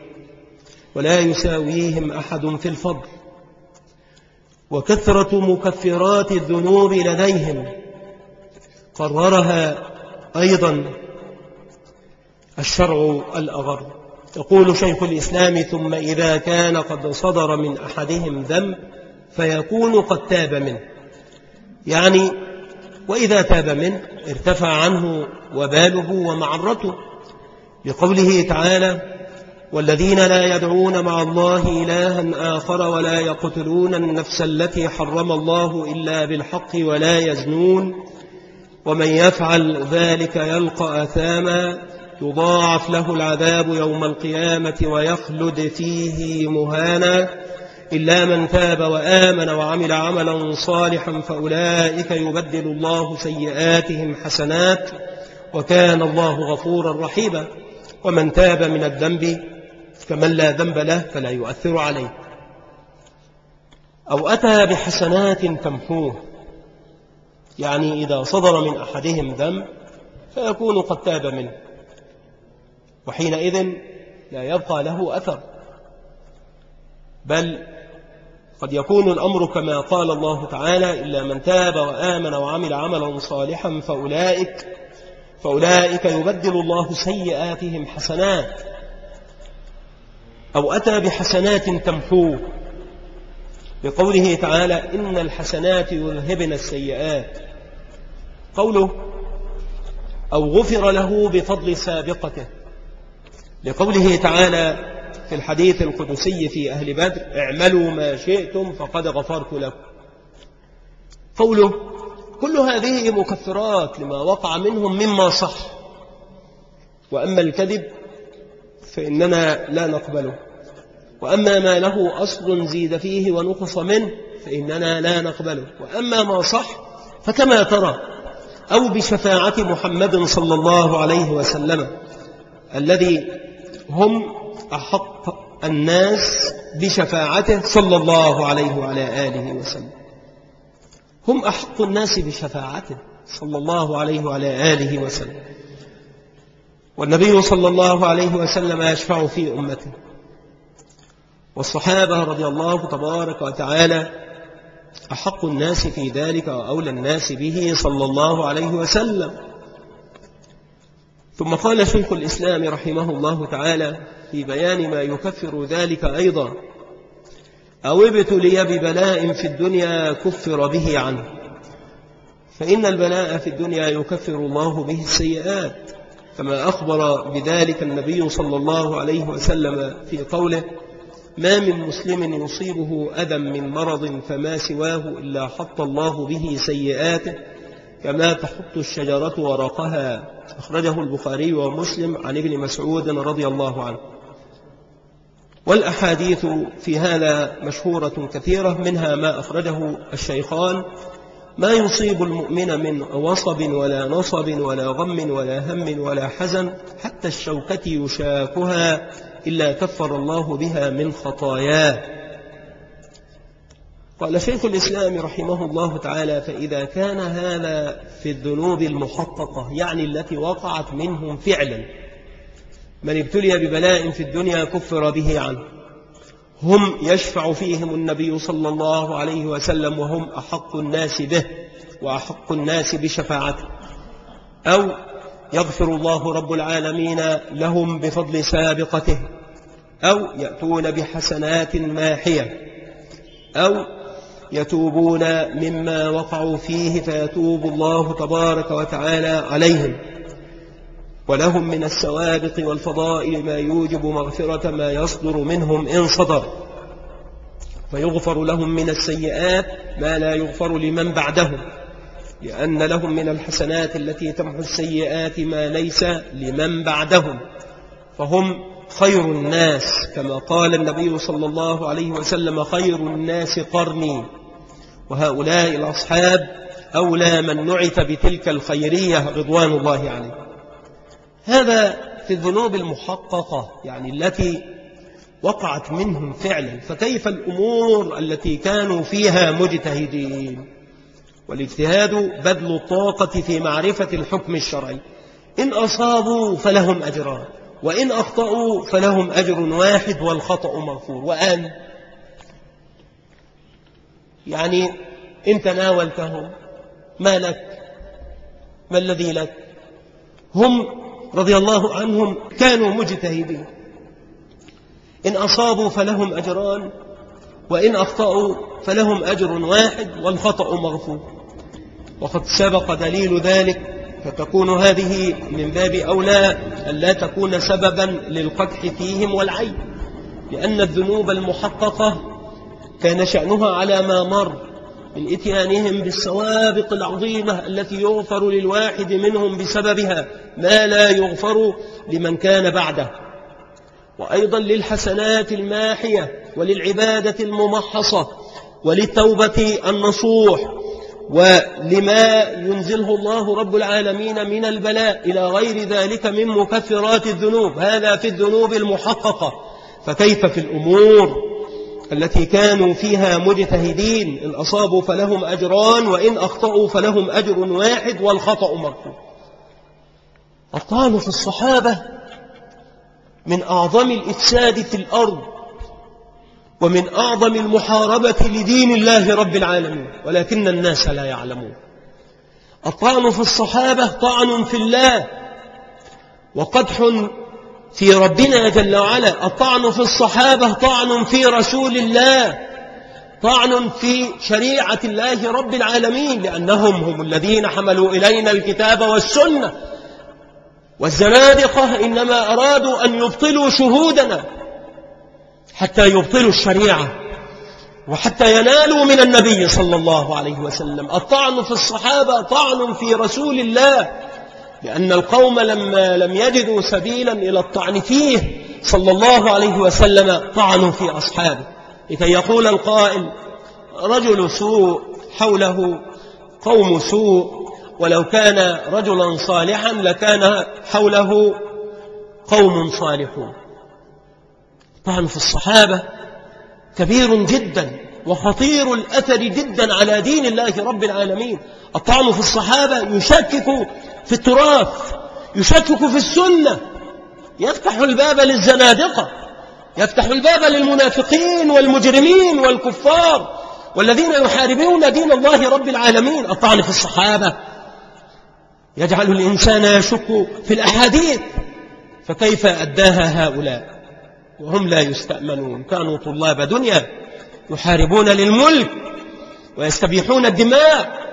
ولا يساويهم أحد في الفضل وكثرة مكفرات الذنوب لديهم قررها أيضا الشرع الأغر. يقول شيخ الإسلام ثم إذا كان قد صدر من أحدهم ذنب فيكون قد تاب منه. يعني وإذا تاب منه ارتفع عنه وباله ومعرته. بقوله تعالى والذين لا يدعون مع الله إلها آخر ولا يقتلون النفس التي حرم الله إلا بالحق ولا يزنون. ومن يفعل ذلك يلقى أثاما يضاعف له العذاب يوم القيامة ويخلد فيه مهانا. إلا من تاب وآمن وعمل عملا صالحا فأولئك يبدل الله سيئاتهم حسنات وكان الله غفورا رحيما. ومن تاب من الذنب كمن لا ذنب له فلا يؤثر عليه. أو أتى بحسنات تمحوه يعني إذا صدر من أحدهم ذنب فيكون قد تاب منه وحينئذ لا يبقى له أثر. بل قد يكون الأمر كما قال الله تعالى إلا من تاب وآمن وعمل عملا صالحا فأولئك فأولئك يبدل الله سيئاتهم حسنات أو أتى بحسنات تمحوه. بقوله تعالى إن الحسنات يذهبن السيئات. قوله أو غفر له بفضل سابقته. لقوله تعالى في الحديث القدسي في أهل بدر اعملوا ما شئتم فقد غفرت لكم. قوله كل هذه مكفرات لما وقع منهم مما صح. وأما الكذب فإننا لا نقبله. وأما ما له أصل زيد فيه ونقص منه فإننا لا نقبله. وأما ما صح فكما ترى أو بشفاعة محمد صلى الله عليه وسلم الذي هم أحق الناس بشفاعته صلى الله عليه وعلى آله وسلم. هم أحق الناس بشفاعته صلى الله عليه وعلى آله وسلم. والنبي صلى الله عليه وسلم يشفع في أمته. والصحابة رضي الله تبارك وتعالى أحق الناس في ذلك وأولى الناس به صلى الله عليه وسلم. ثم قال شيخ الإسلام رحمه الله تعالى في بيان ما يكفر ذلك أيضا أو ابتلي ببلاء في الدنيا كفر به عنه. فإن البلاء في الدنيا يكفر الله به السيئات. كما أخبر بذلك النبي صلى الله عليه وسلم في قوله ما من مسلم يصيبه أذى من مرض فما سواه إلا حط الله به سيئاته. كما تحط الشجرة ورقها أخرجه البخاري ومسلم عن ابن مسعود رضي الله عنه. والأحاديث في هذا مشهورة كثيرة منها ما أخرجه الشيخان ما يصيب المؤمن من وصب ولا نصب ولا غم ولا هم ولا حزن حتى الشوكة يشاكها إلا كفر الله بها من خطاياه. قال شيخ الإسلام رحمه الله تعالى فإذا كان هذا في الذنوب المحققة يعني التي وقعت منهم فعلا من ابتلي ببلاء في الدنيا كفر به عنه. هم يشفع فيهم النبي صلى الله عليه وسلم وهم أحق الناس به وأحق الناس بشفاعته. أو يغفر الله رب العالمين لهم بفضل سابقته أو يأتون بحسنات ماحية أو يتوبون مما وقعوا فيه فيتوب الله تبارك وتعالى عليهم. ولهم من السوابق والفضائل ما يوجب مغفرة ما يصدر منهم إن صدر فيغفر لهم من السيئات ما لا يغفر لمن بعدهم لأن لهم من الحسنات التي تمحو السيئات ما ليس لمن بعدهم. فهم خير الناس كما قال النبي صلى الله عليه وسلم خير الناس قرني. وهؤلاء الأصحاب أولى من نعت بتلك الخيرية رضوان الله عليه. هذا في الذنوب المحققة يعني التي وقعت منهم فعلا. فكيف الأمور التي كانوا فيها مجتهدين؟ والاجتهاد بذل الطاقة في معرفة الحكم الشرعي. إن أصابوا فلهم أجران. وإن أخطأوا فلهم أجر واحد والخطأ مغفور. وآن يعني إن تناولتهم ما لك؟ ما الذي لك؟ هم رضي الله عنهم كانوا مجتهدين. إن أصابوا فلهم أجران وإن أخطأوا فلهم أجر واحد والخطأ مغفور. وقد سبق دليل ذلك فتكون هذه من باب أولى أن لا تكون سببا للقدح فيهم والعيب لأن الذنوب المحققة كان شأنها على ما مر من إتيانهم بالسوابق العظيمة التي يغفر للواحد منهم بسببها ما لا يغفر لمن كان بعده. وأيضا للحسنات الماحية وللعبادة الممحصة وللتوبة النصوح ولما ينزله الله رب العالمين من البلاء إلى غير ذلك من مكفرات الذنوب. هذا في الذنوب المحققة. فكيف في الأمور التي كانوا فيها مجتهدين؟ إن أصابوا فلهم أجران وإن أخطأوا فلهم أجر واحد والخطأ مغفور الطعن في الصحابة من أعظم الإفساد في الأرض ومن أعظم المحاربة لدين الله رب العالمين ولكن الناس لا يعلمون. الطعن في الصحابة طعن في الله وقدح في ربنا جل وعلا. الطعن في الصحابة طعن في رسول الله طعن في شريعة الله رب العالمين لأنهم هم الذين حملوا إلينا الكتاب والسنة والزنادقة. إنما أرادوا أن يبطلوا شهودنا. حتى يبطلوا الشريعة وحتى ينالوا من النبي صلى الله عليه وسلم. الطعن في الصحابة طعن في رسول الله لأن القوم لما لم يجدوا سبيلا إلى الطعن فيه صلى الله عليه وسلم طعنوا في أصحابه. لكي يقول القائل رجل سوء حوله قوم سوء ولو كان رجلا صالحا لكان حوله قوم صالحون. الطعن في الصحابة كبير جدا وخطير الأثر جدا على دين الله رب العالمين. الطعن في الصحابة يشكك في التراث يشكك في السنة. يفتح الباب للزنادقة يفتح الباب للمنافقين والمجرمين والكفار والذين يحاربون دين الله رب العالمين. الطعن في الصحابة يجعل الإنسان يشك في الأحاديث فكيف أداها هؤلاء؟ وهم لا يستأمنون. كانوا طلاب دنيا يحاربون للملك ويستبيحون الدماء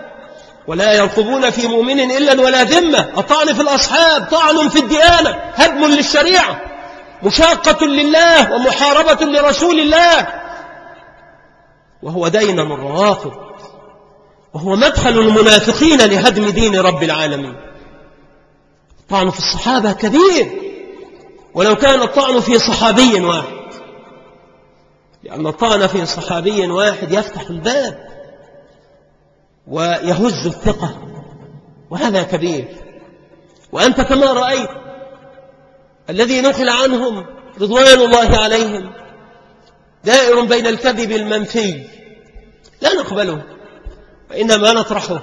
ولا يرقبون في مؤمن إلا ولا ذمة. الطعن في الأصحاب طعن في الديانة هدم للشريعة مشاقة لله ومحاربة لرسول الله. وهو دينا الروافض. وهو مدخل المنافقين لهدم دين رب العالمين. الطعن في الصحابة كبير. ولو كان الطعن في صحابي واحد. لأن الطعن في صحابي واحد يفتح الباب ويهز الثقة وهذا كبير. وأنت كما رأيت الذي نقل عنهم رضوان الله عليهم دائر بين الكذب المنفي لا نقبله وإنما نطرحه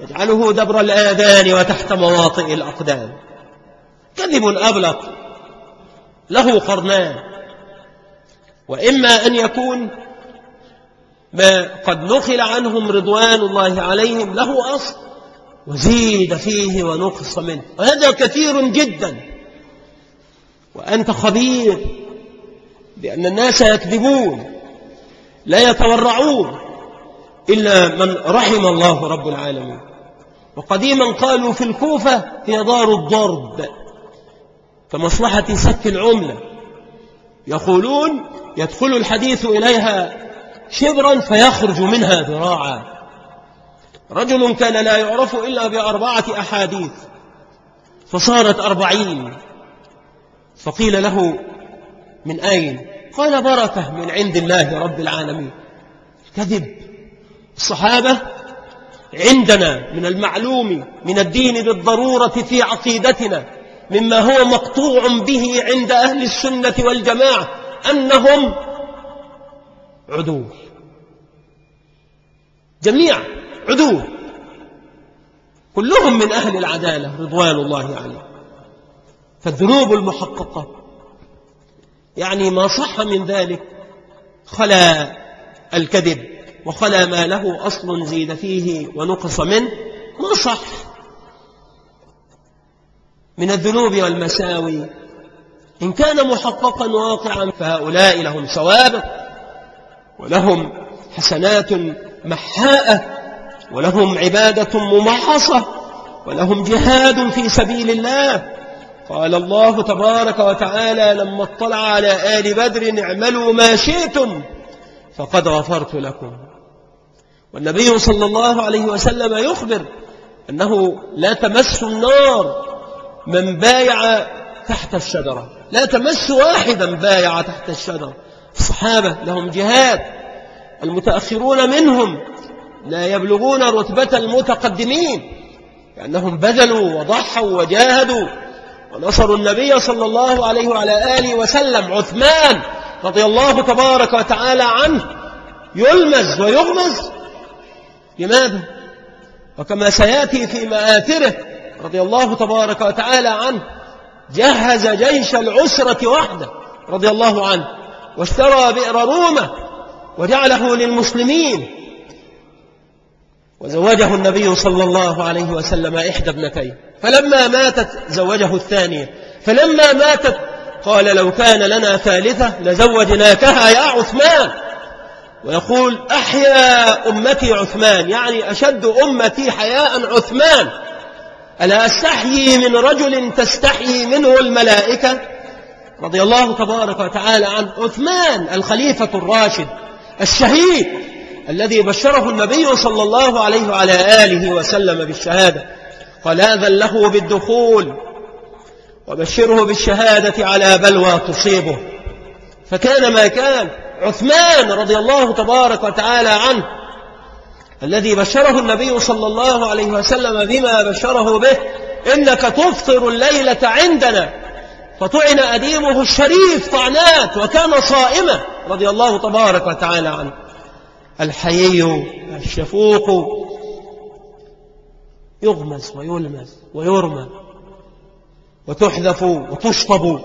يجعله دبر الآذان وتحت مواطئ الأقدام. كذب أبلق له قرنان. وإما أن يكون ما قد نقل عنهم رضوان الله عليهم له أصل وزيد فيه ونقص منه. وهذا كثير جدا. وأنت خبير بأن الناس يكذبون لا يتورعون إلا من رحم الله رب العالمين. وقديما قالوا في الكوفة هي دار الضرب. كمصلحة سك العملة. يقولون يدخل الحديث إليها شبرا فيخرج منها ذراعا. رجل كان لا يعرف إلا بأربعة أحاديث فصارت أربعين. فقيل له من أين؟ قال بركة من عند الله رب العالمين. كذب. الصحابة عندنا من المعلوم من الدين بالضرورة في عقيدتنا. مما هو مقطوع به عند أهل السنة والجماعة أنهم عدول جميعا عدول كلهم من أهل العدالة رضوان الله عليه فالذنوب المحققة. يعني ما صح من ذلك خلا الكذب وخلا ما له أصل زيد فيه ونقص منه. ما صح. من الذنوب والمساوي. إن كان محققا واقعا فهؤلاء لهم سوابق ولهم حسنات محاءة ولهم عبادة ممحصة ولهم جهاد في سبيل الله. قال الله تبارك وتعالى لما اطلع على آل بدر اعملوا ما شئتم فقد غفرت لكم. والنبي صلى الله عليه وسلم يخبر أنه لا تمس النار من بايع تحت الشجرة. لا تمس واحدا بايع تحت الشجرة. الصحابة لهم جهاد. المتأخرون منهم لا يبلغون رتبة المتقدمين. لأنهم بذلوا وضحوا وجاهدوا. ونصروا النبي صلى الله عليه وعلى آله وسلم عثمان رضي الله تبارك وتعالى عنه. يلمز ويغمز. لماذا؟ وكما سيأتي في مآثره رضي الله تبارك وتعالى عنه جهز جيش العسرة وحده رضي الله عنه واشترى بئر رومة وجعله للمسلمين. وزوجه النبي صلى الله عليه وسلم إحدى ابنتين فلما ماتت زوجه الثانية فلما ماتت قال لو كان لنا ثالثة لزوجناكها يا عثمان. ويقول أحيا أمتي عثمان يعني أشد أمتي حياء عثمان. ألا أستحيي من رجل تستحيي منه الملائكة؟ رضي الله تبارك وتعالى عن عثمان الخليفة الراشد الشهيد الذي بشره النبي صلى الله عليه وعلى آله وسلم بالشهادة. قال آذن له بالدخول وبشره بالشهادة على بلوى تصيبه. فكان ما كان عثمان رضي الله تبارك وتعالى عنه الذي بشره النبي صلى الله عليه وسلم بما بشره به إنك تفطر الليلة عندنا. فطعن أديمه الشريف طعنات وكان صائما رضي الله تبارك وتعالى عنه. الحيي الشفوق يغمس ويلمس ويرمى وتحذف وتشطب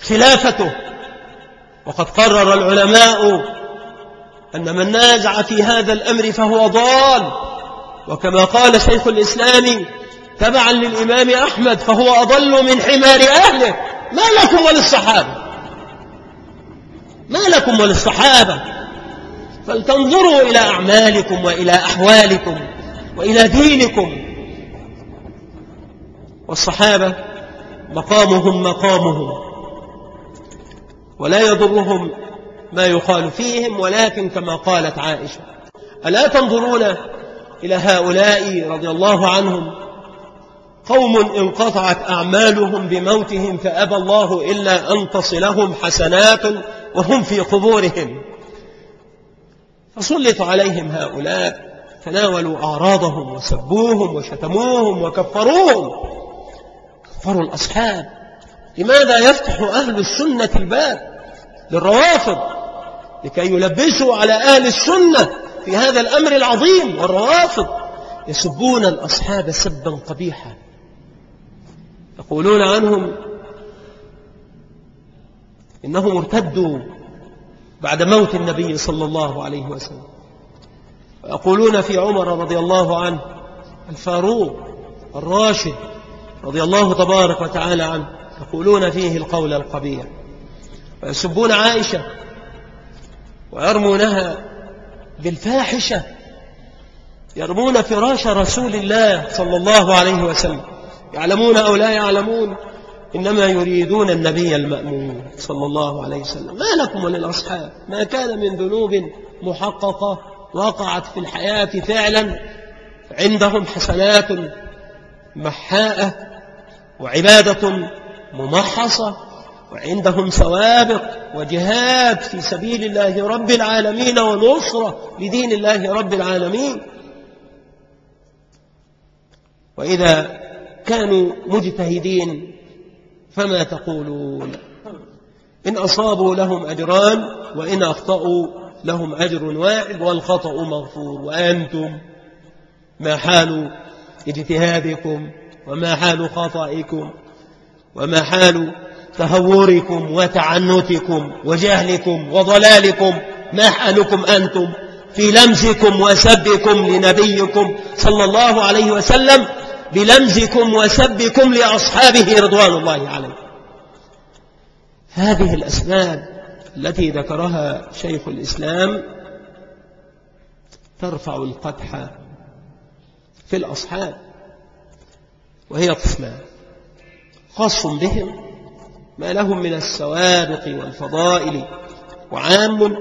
خلافته. وقد قرر العلماء أن من نازع في هذا الأمر فهو ضال. وكما قال شيخ الإسلام تبعا للإمام أحمد فهو أضل من حمار أهله. ما لكم وللصحابة. ما لكم وللصحابة. فلتنظروا إلى أعمالكم وإلى أحوالكم وإلى دينكم. والصحابة مقامهم مقامهم. ولا يضرهم ما يقال فيهم ولكن كما قالت عائشة. ألا تنظرون إلى هؤلاء رضي الله عنهم؟ قوم انقطعت أعمالهم بموتهم فأبى الله إلا أن تصلهم حسنات وهم في قبورهم. فسلط عليهم هؤلاء تناولوا أعراضهم وسبوهم وشتموهم وكفروهم. كفروا الأصحاب. لماذا يفتح أهل السنة الباب للروافض؟ لكي يلبسوا على أهل السنة في هذا الأمر العظيم والروافض يسبون الأصحاب سبا قبيحا. يقولون عنهم إنهم ارتدوا بعد موت النبي صلى الله عليه وسلم. ويقولون في عمر رضي الله عنه الفاروق الراشد رضي الله تبارك وتعالى عنه يقولون فيه القول القبيح. ويسبون عائشة ويرمونها بالفاحشة يرمون فراش رسول الله صلى الله عليه وسلم. يعلمون أو لا يعلمون إنما يريدون النبي المأمون صلى الله عليه وسلم. ما لكم وللأصحاب ما كان من ذنوب محققة وقعت في الحياة فعلا عندهم حسنات محاءة وعبادة ممحصة. وعندهم سوابق وجهاد في سبيل الله رب العالمين ونصرة لدين الله رب العالمين. وإذا كانوا مجتهدين فما تقولون؟ إن أصابوا لهم أجران وإن أخطأوا لهم أجر واحد والخطأ مغفور. وأنتم ما حال اجتهادكم وما حال خطئكم وما حال تهوركم وتعنتكم وجهلكم وضلالكم ما حالكم أنتم في لمزكم وسبكم لنبيكم صلى الله عليه وسلم بلمزكم وسبكم لأصحابه رضوان الله عليه. هذه الأسباب التي ذكرها شيخ الإسلام ترفع القدح في الأصحاب وهي قسمان خاص بهم ما لهم من السوابق والفضائل وعام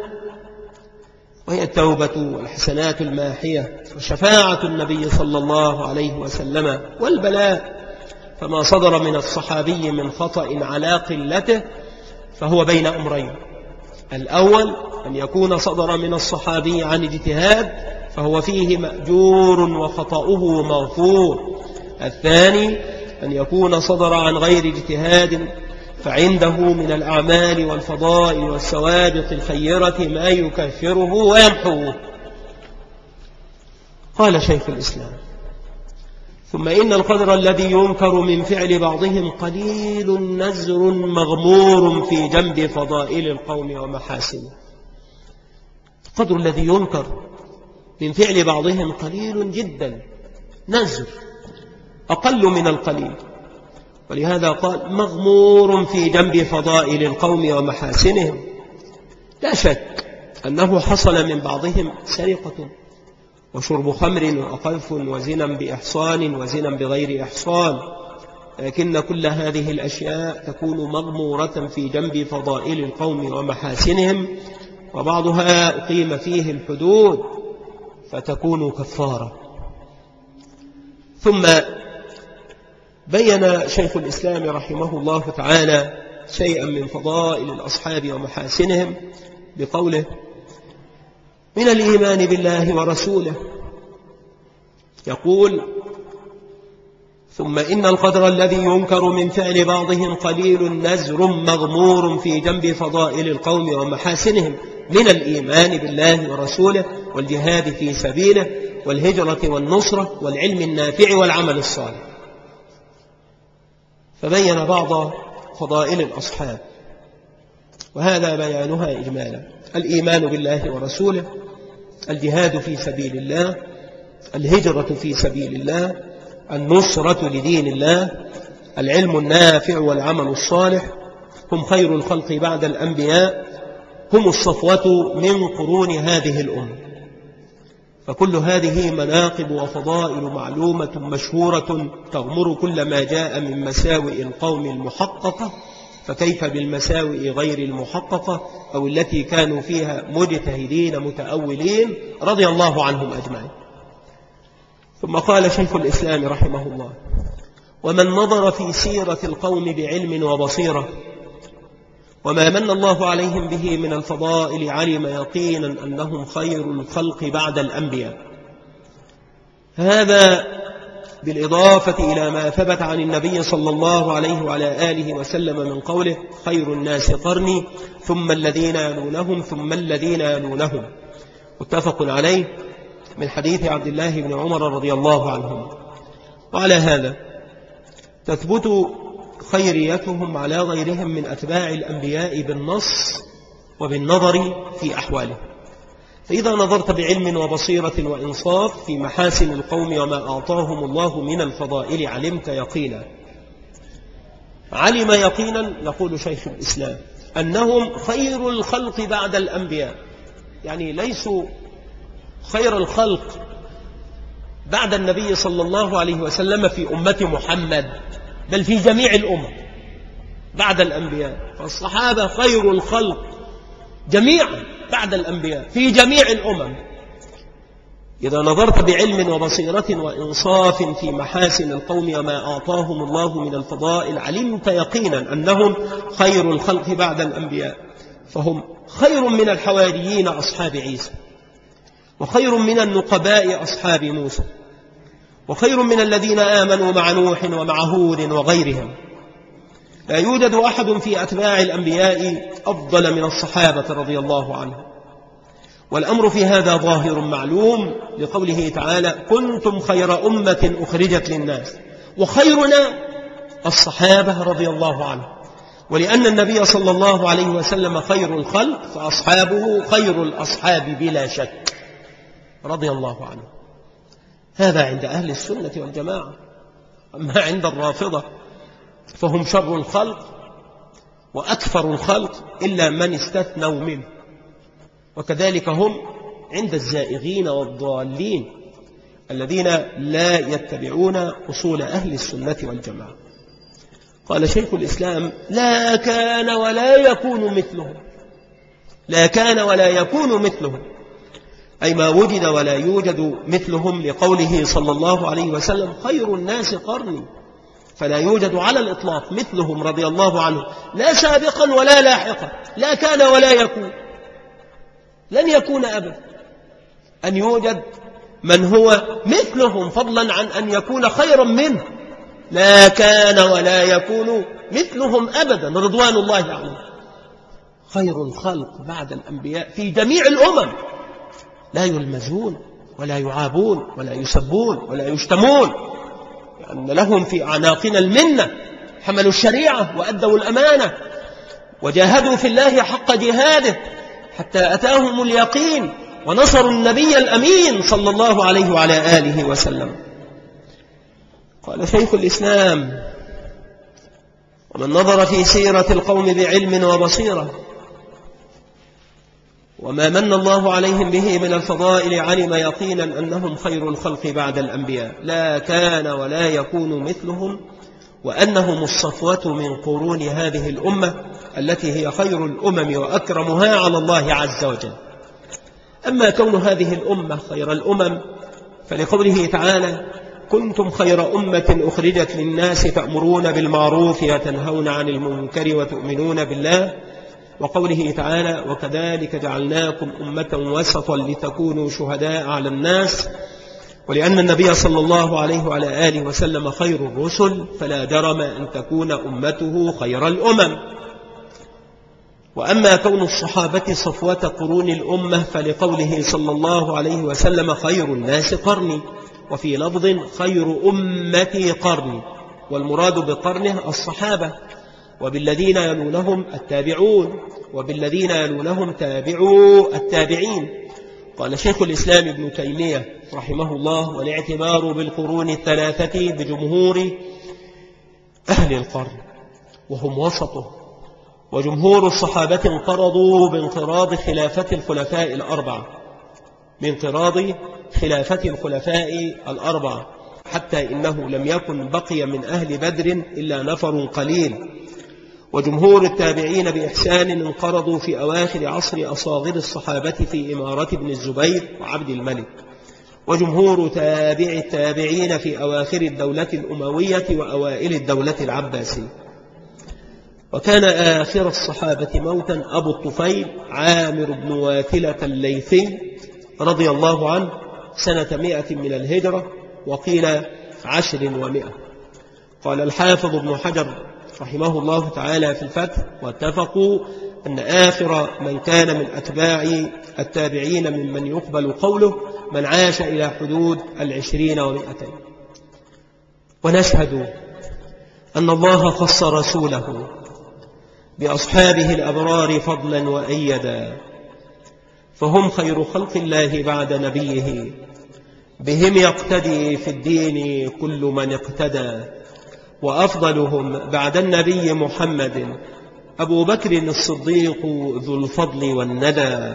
وهي التوبة والحسنات الماحية وشفاعة النبي صلى الله عليه وسلم والبلاء. فما صدر من الصحابي من خطأ على قلته فهو بين أمرين. الأول أن يكون صدر من الصحابي عن اجتهاد فهو فيه مأجور وخطأه مغفور الثاني أن يكون صدر عن غير اجتهاد فعنده من الأعمال والفضائل والسوابق الخيرة ما يكفره ويمحوه قال شيخ الإسلام ثم إن القدر الذي ينكر من فعل بعضهم قليل نزر مغمور في جنب فضائل القوم ومحاسنه القدر الذي ينكر من فعل بعضهم قليل جدا نزر أقل من القليل. ولهذا قال مغمور في جنب فضائل القوم ومحاسنهم. لا شك أنه حصل من بعضهم سرقة وشرب خمر وقذف وزنا بإحصان وزنا بغير إحصان. لكن كل هذه الأشياء تكون مغمورة في جنب فضائل القوم ومحاسنهم وبعضها أقيم فيه الحدود فتكون كفارة. ثم بين شيخ الإسلام رحمه الله تعالى شيئا من فضائل الأصحاب ومحاسنهم بقوله من الإيمان بالله ورسوله. يقول ثم إن القدر الذي ينكر من فعل بعضهم قليل نزر مغمور في جنب فضائل القوم ومحاسنهم من الإيمان بالله ورسوله والجهاد في سبيله والهجرة والنصرة والعلم النافع والعمل الصالح. فبين بعض فضائل الأصحاب. وهذا بيانها إجمالا. الإيمان بالله ورسوله الجهاد في سبيل الله الهجرة في سبيل الله النصرة لدين الله العلم النافع والعمل الصالح هم خير الخلق بعد الأنبياء هم الصفوة من قرون هذه الأمة. فكل هذه مناقب وفضائل معلومة مشهورة تغمر كل ما جاء من مساوئ القوم المحققة فكيف بالمساوئ غير المحققة أو التي كانوا فيها مجتهدين متأولين؟ رضي الله عنهم أجمعين. ثم قال شيخ الإسلام رحمه الله ومن نظر في سيرة القوم بعلم وبصيرة وما من الله عليهم به من الفضائل علم يقينا أنهم خير الخلق بعد الأنبياء. هذا بالإضافة إلى ما ثبت عن النبي صلى الله عليه وعلى آله وسلم من قوله خير الناس قرني ثم الذين يلونهم ثم الذين يلونهم متفق عليه من حديث عبد الله بن عمر رضي الله عنهم وعلى هذا تثبت خيريتهم على غيرهم من أتباع الأنبياء بالنص وبالنظر في أحواله فإذا نظرت بعلم وبصيرة وإنصاف في محاسن القوم وما أعطاهم الله من الفضائل علمت يقينا. علم يقينا يقول شيخ الإسلام أنهم خير الخلق بعد الأنبياء. يعني ليسوا خير الخلق بعد النبي صلى الله عليه وسلم في أمة محمد. بل في جميع الأمم. بعد الأنبياء. فالصحابة خير الخلق جميعا بعد الأنبياء في جميع الأمم. إذا نظرت بعلم وبصيرة وإنصاف في محاسن القوم وما أعطاهم الله من الفضائل علمت يقينا أنهم خير الخلق بعد الأنبياء. فهم خير من الحواريين أصحاب عيسى وخير من النقباء أصحاب موسى. وخير من الذين آمنوا مع نوح ومع هود وغيرهم. لا يوجد أحد في أتباع الأنبياء أفضل من الصحابة رضي الله عنهم. والأمر في هذا ظاهر معلوم لقوله تعالى كنتم خير أمة أخرجت للناس وخيرنا الصحابة رضي الله عنهم. ولأن النبي صلى الله عليه وسلم خير الخلق فأصحابه خير الأصحاب بلا شك. رضي الله عنه. هذا عند أهل السنة والجماعة. أما عند الرافضة فهم شر الخلق وأكثر الخلق إلا من استثنوا منه. وكذلك هم عند الزائغين والضالين الذين لا يتبعون أصول أهل السنة والجماعة. قال شيخ الإسلام لا كان ولا يكون مثلهم. لا كان ولا يكون مثلهم. أي ما وجد ولا يوجد مثلهم لقوله صلى الله عليه وسلم خير الناس قرني. فلا يوجد على الإطلاق مثلهم رضي الله عنه لا سابقا ولا لاحقا لا كان ولا يكون لن يكون أبدا. أن يوجد من هو مثلهم فضلا عن أن يكون خيرا منه لا كان ولا يكون مثلهم أبدا رضوان الله عنه. خير الخلق بعد الأنبياء في جميع الأمم. لا يلمزون ولا يعابون ولا يسبون ولا يشتمون لأن لهم في أعناقنا المنة حملوا الشريعة وأدوا الأمانة وجاهدوا في الله حق جهاده حتى أتاهم اليقين ونصروا النبي الأمين صلى الله عليه وعلى آله وسلم. قال شيخ الإسلام ومن نظر في سيرة القوم بعلم وبصيرة وما من الله عليهم به من الفضائل علم يقينا أنهم خير الخلق بعد الأنبياء. لا كان ولا يكون مثلهم وأنهم الصفوة من قرون هذه الأمة التي هي خير الأمم وأكرمها على الله عز وجل. أما كون هذه الأمة خير الأمم فلقوله تعالى كنتم خير أمة أخرجت للناس تأمرون بالمعروف وتنهون عن المنكر وتؤمنون بالله وقوله تعالى وكذلك جعلناكم أمة وسطا لتكونوا شهداء على الناس ولأن النبي صلى الله عليه وعلى آله وسلم خير الرسل فلا جرم أن تكون أمته خير الأمم. وأما كون الصحابة صفوة قرون الأمة فلقوله صلى الله عليه وسلم خير الناس قرني وفي لفظ خير أمتي قرني. والمراد بقرنه الصحابة. وبالذين يلونهم التابعون وبالذين يلونهم تابعوا التابعين. قال شيخ الإسلام ابن تيمية رحمه الله والاعتبار بالقرون الثلاثة بجمهور أهل القرن وهم وسطه وجمهور الصحابة انقرضوا بانقراض خلافة الخلفاء الأربعة بانقراض خلافة الخلفاء الأربعة حتى إنه لم يكن بقي من أهل بدر إلا نفر قليل. وجمهور التابعين بإحسان انقرضوا في أواخر عصر أصاغر الصحابة في إمارة ابن الزبير وعبد الملك. وجمهور تابع التابعين في أواخر الدولة الأموية وأوائل الدولة العباسية. وكان آخر الصحابة موتا أبو الطفيل عامر بن واتلة الليثي رضي الله عنه سنة مئة من الهجرة وقيل عشر ومئة. قال الحافظ ابن حجر رحمه الله تعالى في الفتح واتفقوا أن آخر من كان من أتباع التابعين ممن يقبل قوله من عاش إلى حدود العشرين ومئتين ونشهد أن الله خص رسوله بأصحابه الأبرار فضلا وأيدا فهم خير خلق الله بعد نبيه بهم يقتدي في الدين كل من اقتدى. وأفضلهم بعد النبي محمد أبو بكر الصديق ذو الفضل والندى.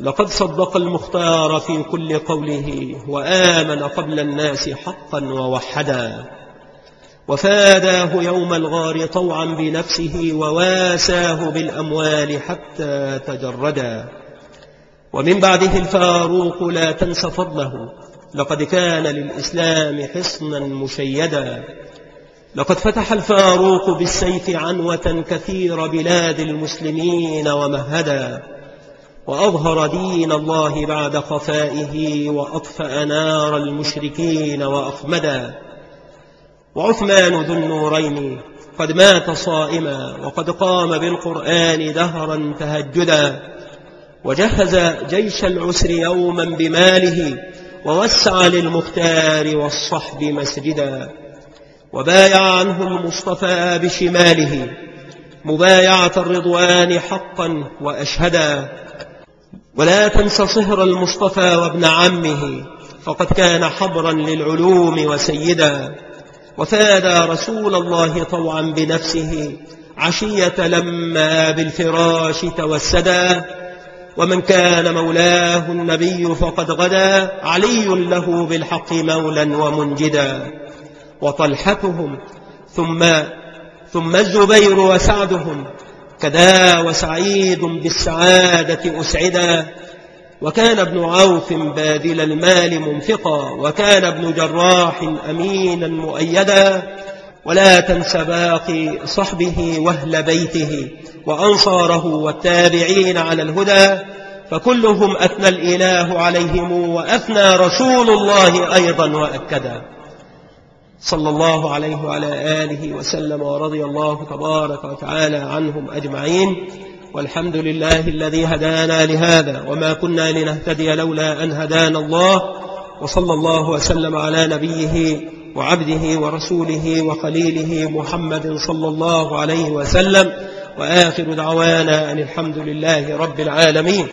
لقد صدق المختار في كل قوله وآمن قبل الناس حقا ووحدا. وفاداه يوم الغار طوعا بنفسه وواساه بالأموال حتى تجردا. ومن بعده الفاروق لا تنس فضله لقد كان للإسلام حصنا مشيدا. لقد فتح الفاروق بالسيف عنوة كثير بلاد المسلمين ومهدا وأظهر دين الله بعد خفائه وأطفأ نار المشركين وأخمدا. وعثمان ذو النورين قد مات صائما وقد قام بالقرآن دهرا تهجدا. وجهز جيش العسر يوما بماله ووسع للمختار والصحب مسجدا. وبايع عنه المصطفى بشماله مبايعة الرضوان حقا وأشهدا. ولا تنس صهر المصطفى وابن عمه فقد كان حبرا للعلوم وسيدا. وفادى رسول الله طوعا بنفسه عشية لما بالفراش توسدا. ومن كان مولاه النبي فقد غدا علي له بالحق مولا ومنجدا. وطلحتهم ثم ثم الزبير وسعدهم كذا وسعيد بالسعادة أسعدا. وكان ابن عوف باذل المال منفقا وكان ابن جراح أمينا مؤيدا. ولا تنس باقي صحبه وهل بيته وأنصاره والتابعين على الهدى. فكلهم أثنى الإله عليهم وأثنى رسول الله أيضا وأكدا. صلى الله عليه وعلى آله وسلم ورضي الله تبارك وتعالى عنهم أجمعين والحمد لله الذي هدانا لهذا وما كنا لنهتدي لولا أن هدانا الله وصلى الله وسلم على نبيه وعبده ورسوله وخليله محمد صلى الله عليه وسلم وآخر دعوانا أن الحمد لله رب العالمين